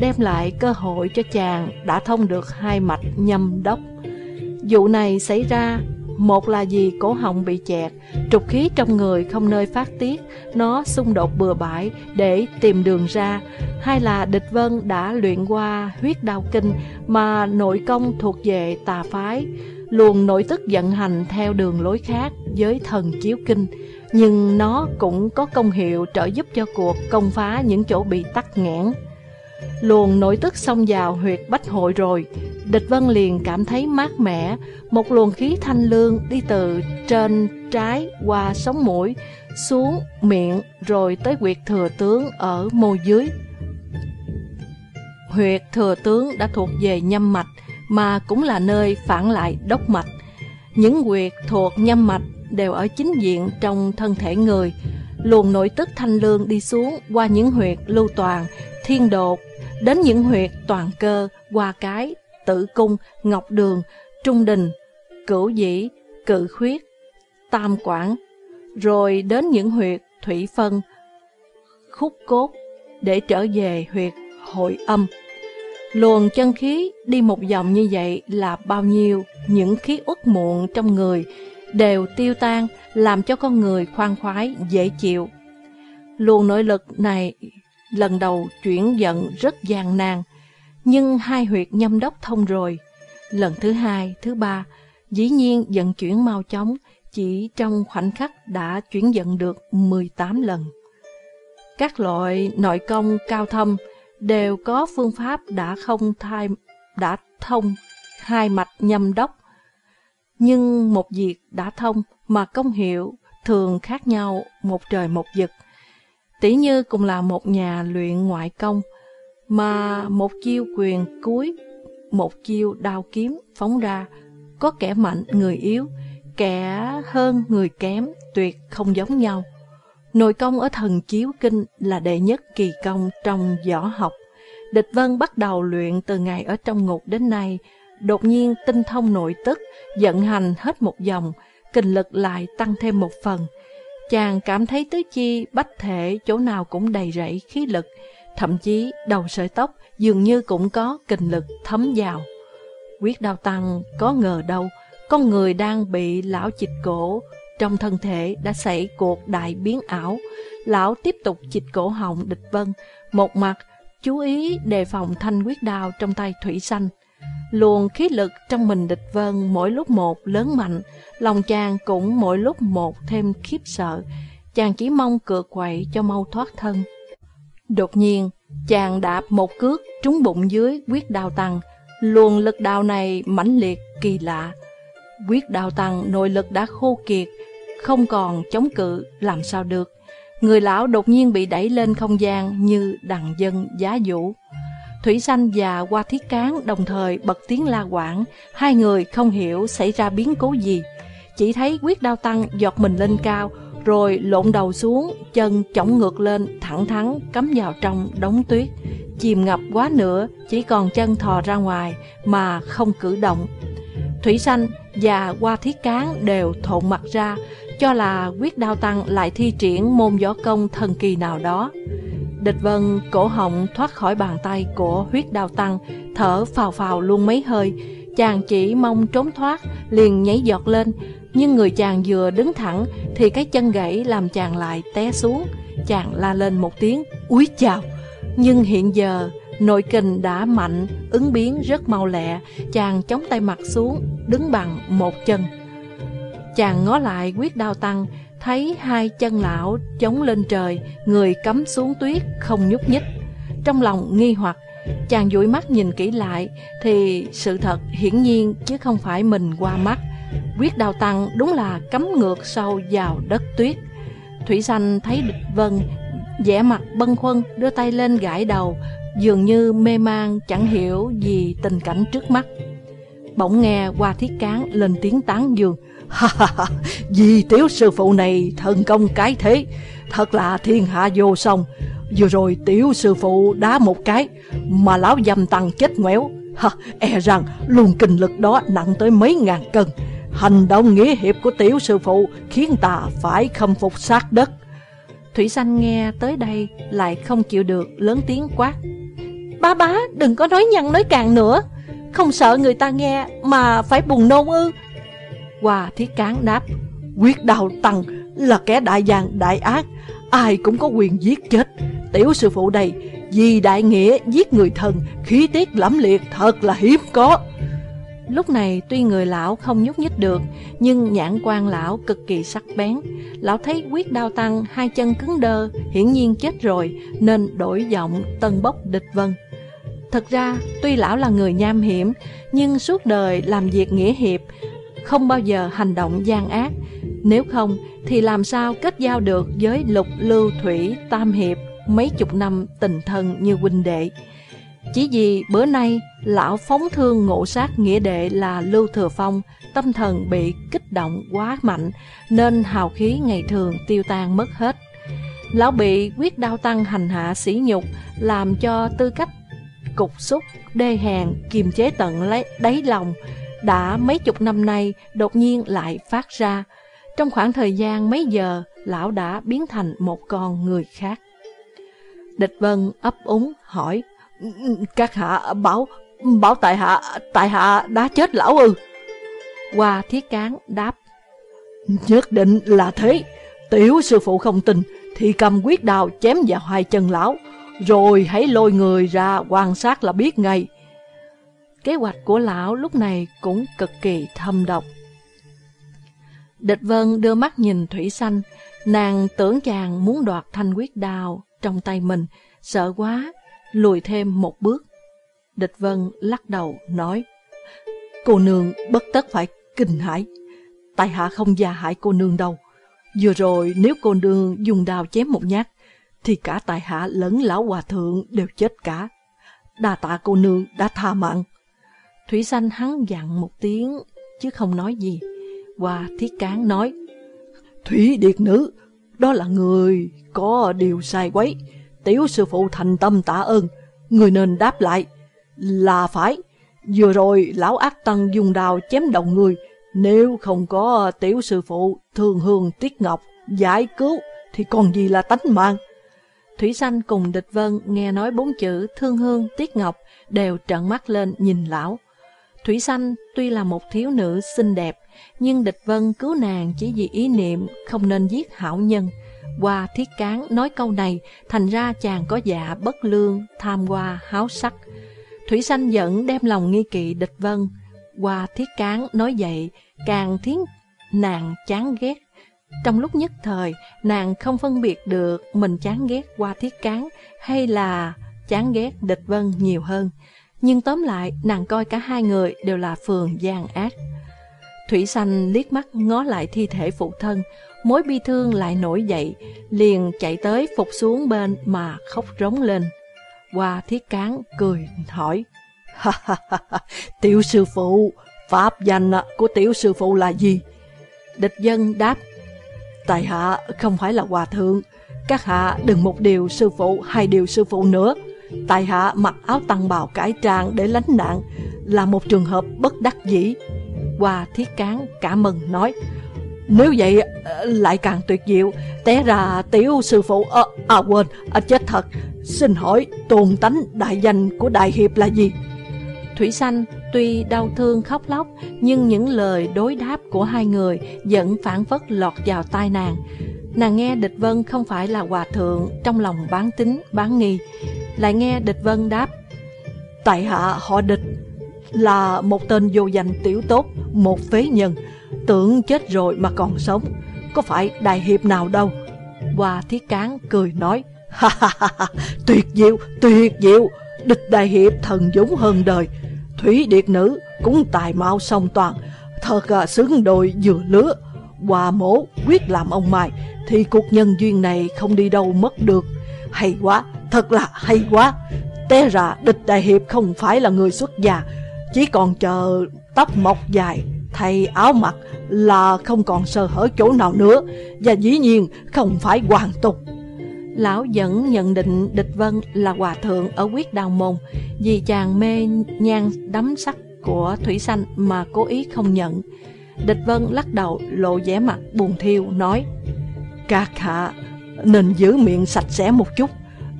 đem lại cơ hội cho chàng đã thông được hai mạch nhâm đốc. Vụ này xảy ra, một là vì cổ họng bị chẹt, trục khí trong người không nơi phát tiết, nó xung đột bừa bãi để tìm đường ra. Hai là địch vân đã luyện qua huyết đao kinh mà nội công thuộc về tà phái, luồng nội tức vận hành theo đường lối khác với thần chiếu kinh. Nhưng nó cũng có công hiệu trợ giúp cho cuộc công phá những chỗ bị tắc nghẽn. Luồng nội tức xông vào huyệt bách hội rồi, Địch Vân liền cảm thấy mát mẻ, một luồng khí thanh lương đi từ trên trái qua sống mũi, xuống miệng rồi tới huyệt thừa tướng ở môi dưới. Huyệt thừa tướng đã thuộc về nhâm mạch, mà cũng là nơi phản lại đốc mạch. Những huyệt thuộc nhâm mạch đều ở chính diện trong thân thể người. Luồng nội tức thanh lương đi xuống qua những huyệt lưu toàn, thiên đột, đến những huyệt toàn cơ, qua cái, tử cung, ngọc đường, trung đình, cửu dĩ, cự khuyết, tam quản, rồi đến những huyệt thủy phân, khúc cốt, để trở về huyệt hội âm. Luồng chân khí đi một vòng như vậy là bao nhiêu những khí uất muộn trong người đều tiêu tan làm cho con người khoan khoái dễ chịu. Luồng nội lực này lần đầu chuyển giận rất gian nan, nhưng hai huyệt nhâm đốc thông rồi. Lần thứ hai, thứ ba, dĩ nhiên vận chuyển mau chóng, chỉ trong khoảnh khắc đã chuyển dẫn được 18 lần. Các loại nội công cao thâm đều có phương pháp đã không thai đã thông hai mạch nhâm đốc. Nhưng một việc đã thông mà công hiệu thường khác nhau một trời một vực. Tỷ như cùng là một nhà luyện ngoại công, mà một chiêu quyền cuối, một chiêu đao kiếm phóng ra, có kẻ mạnh người yếu, kẻ hơn người kém, tuyệt không giống nhau. Nội công ở thần chiếu kinh là đệ nhất kỳ công trong võ học. Địch Vân bắt đầu luyện từ ngày ở trong ngục đến nay, đột nhiên tinh thông nội tức, vận hành hết một dòng, kinh lực lại tăng thêm một phần. Chàng cảm thấy tứ chi bách thể chỗ nào cũng đầy rẫy khí lực, thậm chí đầu sợi tóc dường như cũng có kinh lực thấm vào. Quyết đau tăng có ngờ đâu, con người đang bị lão chịch cổ, trong thân thể đã xảy cuộc đại biến ảo. Lão tiếp tục chịch cổ họng địch vân, một mặt chú ý đề phòng thanh quyết đao trong tay thủy xanh. Luồng khí lực trong mình địch vân mỗi lúc một lớn mạnh, lòng chàng cũng mỗi lúc một thêm khiếp sợ. Chàng chỉ mong cựa quậy cho mau thoát thân. Đột nhiên, chàng đạp một cước trúng bụng dưới quyết đao tăng. Luồng lực đao này mãnh liệt, kỳ lạ. Quyết đao tăng nội lực đã khô kiệt, không còn chống cự, làm sao được. Người lão đột nhiên bị đẩy lên không gian như đằng dân giá vũ. Thủy Sanh và Hoa Thiết Cán đồng thời bật tiếng la quảng, hai người không hiểu xảy ra biến cố gì. Chỉ thấy quyết đao tăng giọt mình lên cao, rồi lộn đầu xuống, chân chổng ngược lên, thẳng thắn cắm vào trong đống tuyết. Chìm ngập quá nữa, chỉ còn chân thò ra ngoài mà không cử động. Thủy Sanh và Hoa Thiết Cán đều thộn mặt ra, cho là quyết đao tăng lại thi triển môn võ công thần kỳ nào đó. Địch Vân cổ họng thoát khỏi bàn tay của huyết đao tăng, thở phào phào luôn mấy hơi. Chàng chỉ mong trốn thoát, liền nhảy giọt lên. Nhưng người chàng vừa đứng thẳng thì cái chân gãy làm chàng lại té xuống. Chàng la lên một tiếng, úi chào. Nhưng hiện giờ, nội kình đã mạnh, ứng biến rất mau lẹ. Chàng chống tay mặt xuống, đứng bằng một chân. Chàng ngó lại quyết đao tăng, thấy hai chân lão chống lên trời, người cắm xuống tuyết, không nhúc nhích. Trong lòng nghi hoặc, chàng dụi mắt nhìn kỹ lại, thì sự thật hiển nhiên chứ không phải mình qua mắt. Quyết đào tăng đúng là cấm ngược sâu vào đất tuyết. Thủy Sanh thấy địch vân, vẻ mặt bâng khuâng, đưa tay lên gãi đầu, dường như mê man chẳng hiểu gì tình cảnh trước mắt. Bỗng nghe qua thiết cán lên tiếng tán dương. Ha ha ha, vì tiểu sư phụ này thần công cái thế, thật là thiên hạ vô song. Vừa rồi tiểu sư phụ đá một cái, mà lão dầm tăng chết ngoéo. Ha, e rằng luồng kinh lực đó nặng tới mấy ngàn cân. Hành động nghĩa hiệp của tiểu sư phụ khiến ta phải khâm phục sát đất. Thủy Sanh nghe tới đây lại không chịu được lớn tiếng quát. Ba bá đừng có nói nhăn nói càng nữa, không sợ người ta nghe mà phải buồn nôn ư. Hoa thiết cán đáp Quyết đào tăng là kẻ đại gian đại ác Ai cũng có quyền giết chết Tiểu sư phụ đây Vì đại nghĩa giết người thần Khí tiết lẫm liệt thật là hiếm có Lúc này tuy người lão không nhúc nhích được Nhưng nhãn quan lão cực kỳ sắc bén Lão thấy quyết đao tăng Hai chân cứng đơ Hiển nhiên chết rồi Nên đổi giọng tân bốc địch vân Thật ra, tuy lão là người nham hiểm, nhưng suốt đời làm việc nghĩa hiệp, không bao giờ hành động gian ác. Nếu không, thì làm sao kết giao được với lục lưu thủy tam hiệp mấy chục năm tình thân như huynh đệ. Chỉ vì bữa nay lão phóng thương ngộ sát nghĩa đệ là Lưu Thừa Phong, tâm thần bị kích động quá mạnh nên hào khí ngày thường tiêu tan mất hết. Lão bị quyết đau tăng hành hạ sỉ nhục làm cho tư cách cục xúc, đê hèn, kiềm chế tận lấy đáy lòng đã mấy chục năm nay đột nhiên lại phát ra. Trong khoảng thời gian mấy giờ, lão đã biến thành một con người khác. Địch Vân ấp úng hỏi, các hạ bảo, bảo tại hạ, tại hạ đã chết lão ư? Hoa thiết cán đáp, nhất định là thế, tiểu sư phụ không tin, thì cầm quyết đào chém vào hai chân lão, rồi hãy lôi người ra quan sát là biết ngay. Kế hoạch của lão lúc này cũng cực kỳ thâm độc. Địch Vân đưa mắt nhìn Thủy Xanh, nàng tưởng chàng muốn đoạt thanh quyết đào trong tay mình, sợ quá, lùi thêm một bước. Địch Vân lắc đầu nói, Cô nương bất tất phải kinh hãi, tại hạ không già hại cô nương đâu. Vừa rồi nếu cô nương dùng đào chém một nhát, thì cả tại hạ lẫn lão hòa thượng đều chết cả. Đà tạ cô nương đã tha mạng. Thủy Sanh hắn dặn một tiếng, chứ không nói gì. hòa thiết cán nói, Thủy Điệt Nữ, đó là người có điều sai quấy. Tiểu sư phụ thành tâm tạ ơn, người nên đáp lại. Là phải, vừa rồi lão ác tăng dùng đào chém đầu người, nếu không có tiểu sư phụ thường hương tiết ngọc giải cứu thì còn gì là tánh mạng. Thủy Sanh cùng Địch Vân nghe nói bốn chữ thương hương tiết ngọc đều trợn mắt lên nhìn lão. Thủy Sanh tuy là một thiếu nữ xinh đẹp, nhưng Địch Vân cứu nàng chỉ vì ý niệm không nên giết hảo nhân. Qua thiết cán nói câu này, thành ra chàng có dạ bất lương, tham qua háo sắc. Thủy Sanh giận đem lòng nghi kỵ Địch Vân. Qua thiết cán nói vậy, càng khiến nàng chán ghét. Trong lúc nhất thời, nàng không phân biệt được mình chán ghét qua thiết cán hay là chán ghét địch vân nhiều hơn. Nhưng tóm lại, nàng coi cả hai người đều là phường gian ác. Thủy Sanh liếc mắt ngó lại thi thể phụ thân, mối bi thương lại nổi dậy, liền chạy tới phục xuống bên mà khóc rống lên. Hoa thiết cán cười hỏi, tiểu sư phụ, pháp danh của tiểu sư phụ là gì? Địch dân đáp, tại hạ không phải là hòa thượng, các hạ đừng một điều sư phụ hai điều sư phụ nữa. Tại hạ mặc áo tăng bào cải trang để lánh nạn là một trường hợp bất đắc dĩ. Hoa thiết cán cảm mừng nói, nếu vậy ờ, lại càng tuyệt diệu, té ra tiểu sư phụ, à, à quên, à, chết thật, xin hỏi tồn tánh đại danh của đại hiệp là gì? Thủy Sanh tuy đau thương khóc lóc, nhưng những lời đối đáp của hai người vẫn phản phất lọt vào tai nàng. Nàng nghe Địch Vân không phải là hòa thượng trong lòng bán tính, bán nghi. Lại nghe Địch Vân đáp, Tại hạ họ Địch là một tên vô danh tiểu tốt, một phế nhân, tưởng chết rồi mà còn sống, có phải đại hiệp nào đâu. Hoa thiết cán cười nói, ha ha ha, tuyệt diệu, tuyệt diệu, địch đại hiệp thần dũng hơn đời, Thủy Điệt Nữ cũng tài mạo song toàn, thật à, xứng đôi vừa lứa. Hòa mổ quyết làm ông Mai, thì cuộc nhân duyên này không đi đâu mất được. Hay quá, thật là hay quá. Té ra địch đại hiệp không phải là người xuất gia, chỉ còn chờ tóc mọc dài, thay áo mặc là không còn sơ hở chỗ nào nữa, và dĩ nhiên không phải hoàn tục. Lão vẫn nhận định Địch Vân là hòa thượng ở quyết đào môn vì chàng mê nhan đắm sắc của Thủy Sanh mà cố ý không nhận. Địch Vân lắc đầu lộ vẻ mặt buồn thiêu nói Các hạ nên giữ miệng sạch sẽ một chút,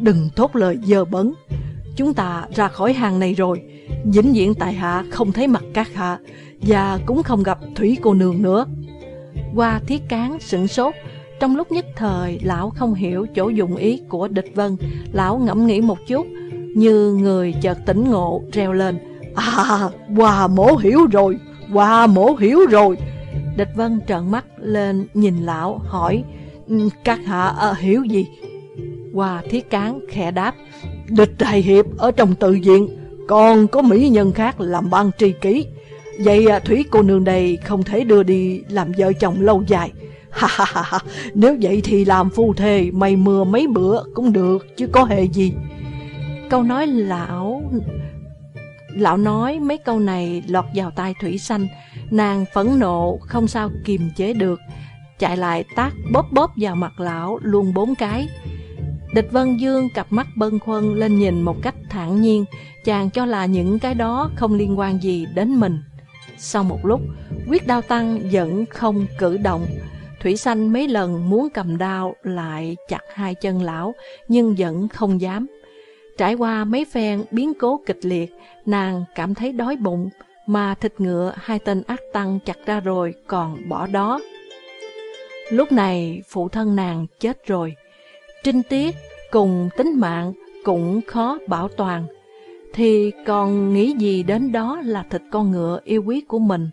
đừng thốt lời dơ bẩn. Chúng ta ra khỏi hàng này rồi, vĩnh viễn tại hạ không thấy mặt các hạ và cũng không gặp Thủy cô nương nữa. Qua thiết cán sửng sốt, trong lúc nhất thời, lão không hiểu chỗ dụng ý của địch vân, lão ngẫm nghĩ một chút, như người chợt tỉnh ngộ, reo lên. À, Hòa mổ hiểu rồi, Hòa mổ hiểu rồi. Địch vân trợn mắt lên nhìn lão, hỏi, ừ, các hạ à, hiểu gì? Hòa thiết cán khẽ đáp, địch đại hiệp ở trong tự viện, Còn có mỹ nhân khác làm ban tri ký Vậy thúy Thủy cô nương đây không thể đưa đi làm vợ chồng lâu dài Ha ha ha ha. Nếu vậy thì làm phu thề mày mưa mấy bữa cũng được chứ có hề gì. Câu nói lão Lão nói mấy câu này lọt vào tai Thủy xanh Nàng phẫn nộ không sao kiềm chế được. Chạy lại tác bóp bóp vào mặt lão luôn bốn cái. Địch Vân Dương cặp mắt bân khuân lên nhìn một cách thản nhiên. Chàng cho là những cái đó không liên quan gì đến mình. Sau một lúc, quyết đao tăng vẫn không cử động. Thủy Sanh mấy lần muốn cầm đao lại chặt hai chân lão, Nhưng vẫn không dám. Trải qua mấy phen biến cố kịch liệt, Nàng cảm thấy đói bụng, Mà thịt ngựa hai tên ác tăng chặt ra rồi còn bỏ đó. Lúc này phụ thân nàng chết rồi. Trinh tiết cùng tính mạng cũng khó bảo toàn. Thì còn nghĩ gì đến đó là thịt con ngựa yêu quý của mình.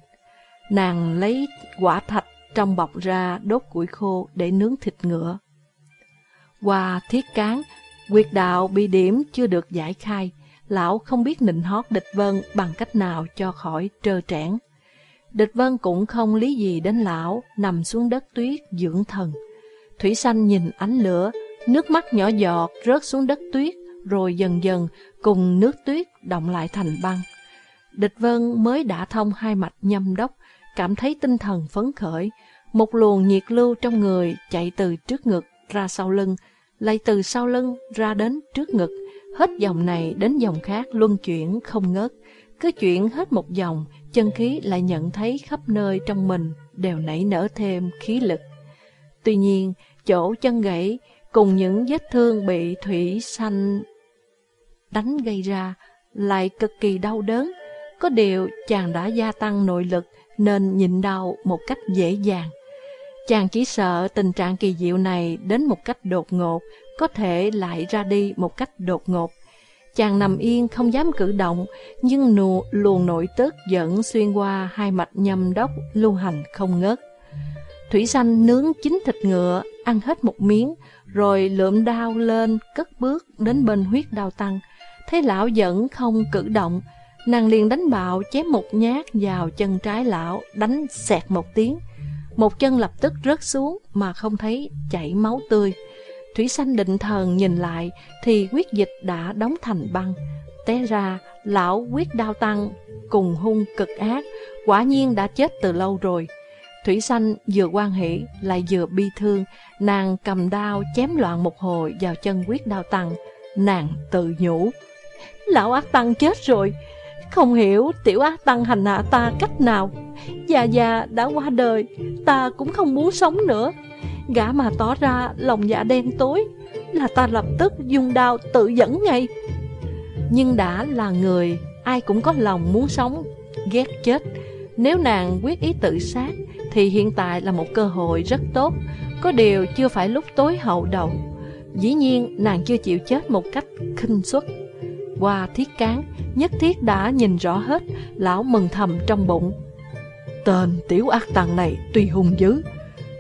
Nàng lấy quả thạch trong bọc ra đốt củi khô để nướng thịt ngựa Qua thiết cán, quyệt đạo bị điểm chưa được giải khai Lão không biết nịnh hót địch vân bằng cách nào cho khỏi trơ trẽn Địch vân cũng không lý gì đến lão, nằm xuống đất tuyết dưỡng thần. Thủy sanh nhìn ánh lửa, nước mắt nhỏ giọt rớt xuống đất tuyết, rồi dần dần cùng nước tuyết động lại thành băng. Địch vân mới đã thông hai mạch nhâm đốc, cảm thấy tinh thần phấn khởi. Một luồng nhiệt lưu trong người chạy từ trước ngực ra sau lưng, lại từ sau lưng ra đến trước ngực, hết dòng này đến dòng khác luân chuyển không ngớt. Cứ chuyển hết một dòng, chân khí lại nhận thấy khắp nơi trong mình đều nảy nở thêm khí lực. Tuy nhiên, chỗ chân gãy cùng những vết thương bị thủy xanh đánh gây ra lại cực kỳ đau đớn. Có điều chàng đã gia tăng nội lực nên nhịn đau một cách dễ dàng. Chàng chỉ sợ tình trạng kỳ diệu này đến một cách đột ngột, có thể lại ra đi một cách đột ngột. Chàng nằm yên không dám cử động, nhưng nụ, luồng nội tức vẫn xuyên qua hai mạch nhâm đốc lưu hành không ngớt. Thủy Xanh nướng chín thịt ngựa, ăn hết một miếng, rồi lượm đao lên, cất bước đến bên huyết đao tăng. Thấy lão vẫn không cử động, nàng liền đánh bạo chém một nhát vào chân trái lão, đánh xẹt một tiếng. Một chân lập tức rớt xuống mà không thấy chảy máu tươi. Thủy sanh định thần nhìn lại thì quyết dịch đã đóng thành băng. Té ra, lão quyết đao tăng cùng hung cực ác, quả nhiên đã chết từ lâu rồi. Thủy sanh vừa quan hỷ lại vừa bi thương, nàng cầm đao chém loạn một hồi vào chân quyết đao tăng. Nàng tự nhủ, lão ác tăng chết rồi, không hiểu tiểu ác tăng hành hạ ta cách nào. Già già đã qua đời, ta cũng không muốn sống nữa. Gã mà tỏ ra lòng dạ đen tối Là ta lập tức dùng đao tự dẫn ngay. Nhưng đã là người Ai cũng có lòng muốn sống Ghét chết. Nếu nàng quyết ý tự sát Thì hiện tại là một cơ hội rất tốt. Có điều chưa phải lúc tối hậu đầu. Dĩ nhiên nàng chưa chịu chết một cách khinh suất. Qua thiết cán, Nhất thiết đã nhìn rõ hết, Lão mừng thầm trong bụng. Tên tiểu ác tàng này tuy hung dữ,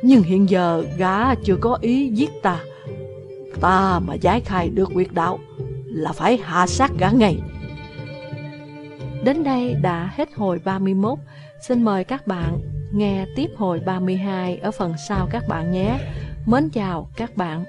nhưng hiện giờ gã chưa có ý giết ta. Ta mà giải khai được quyệt đạo Là phải hạ sát gã ngay. Đến đây đã hết hồi 31 Xin mời các bạn nghe tiếp hồi 32 ở phần sau các bạn nhé. Mến chào các bạn.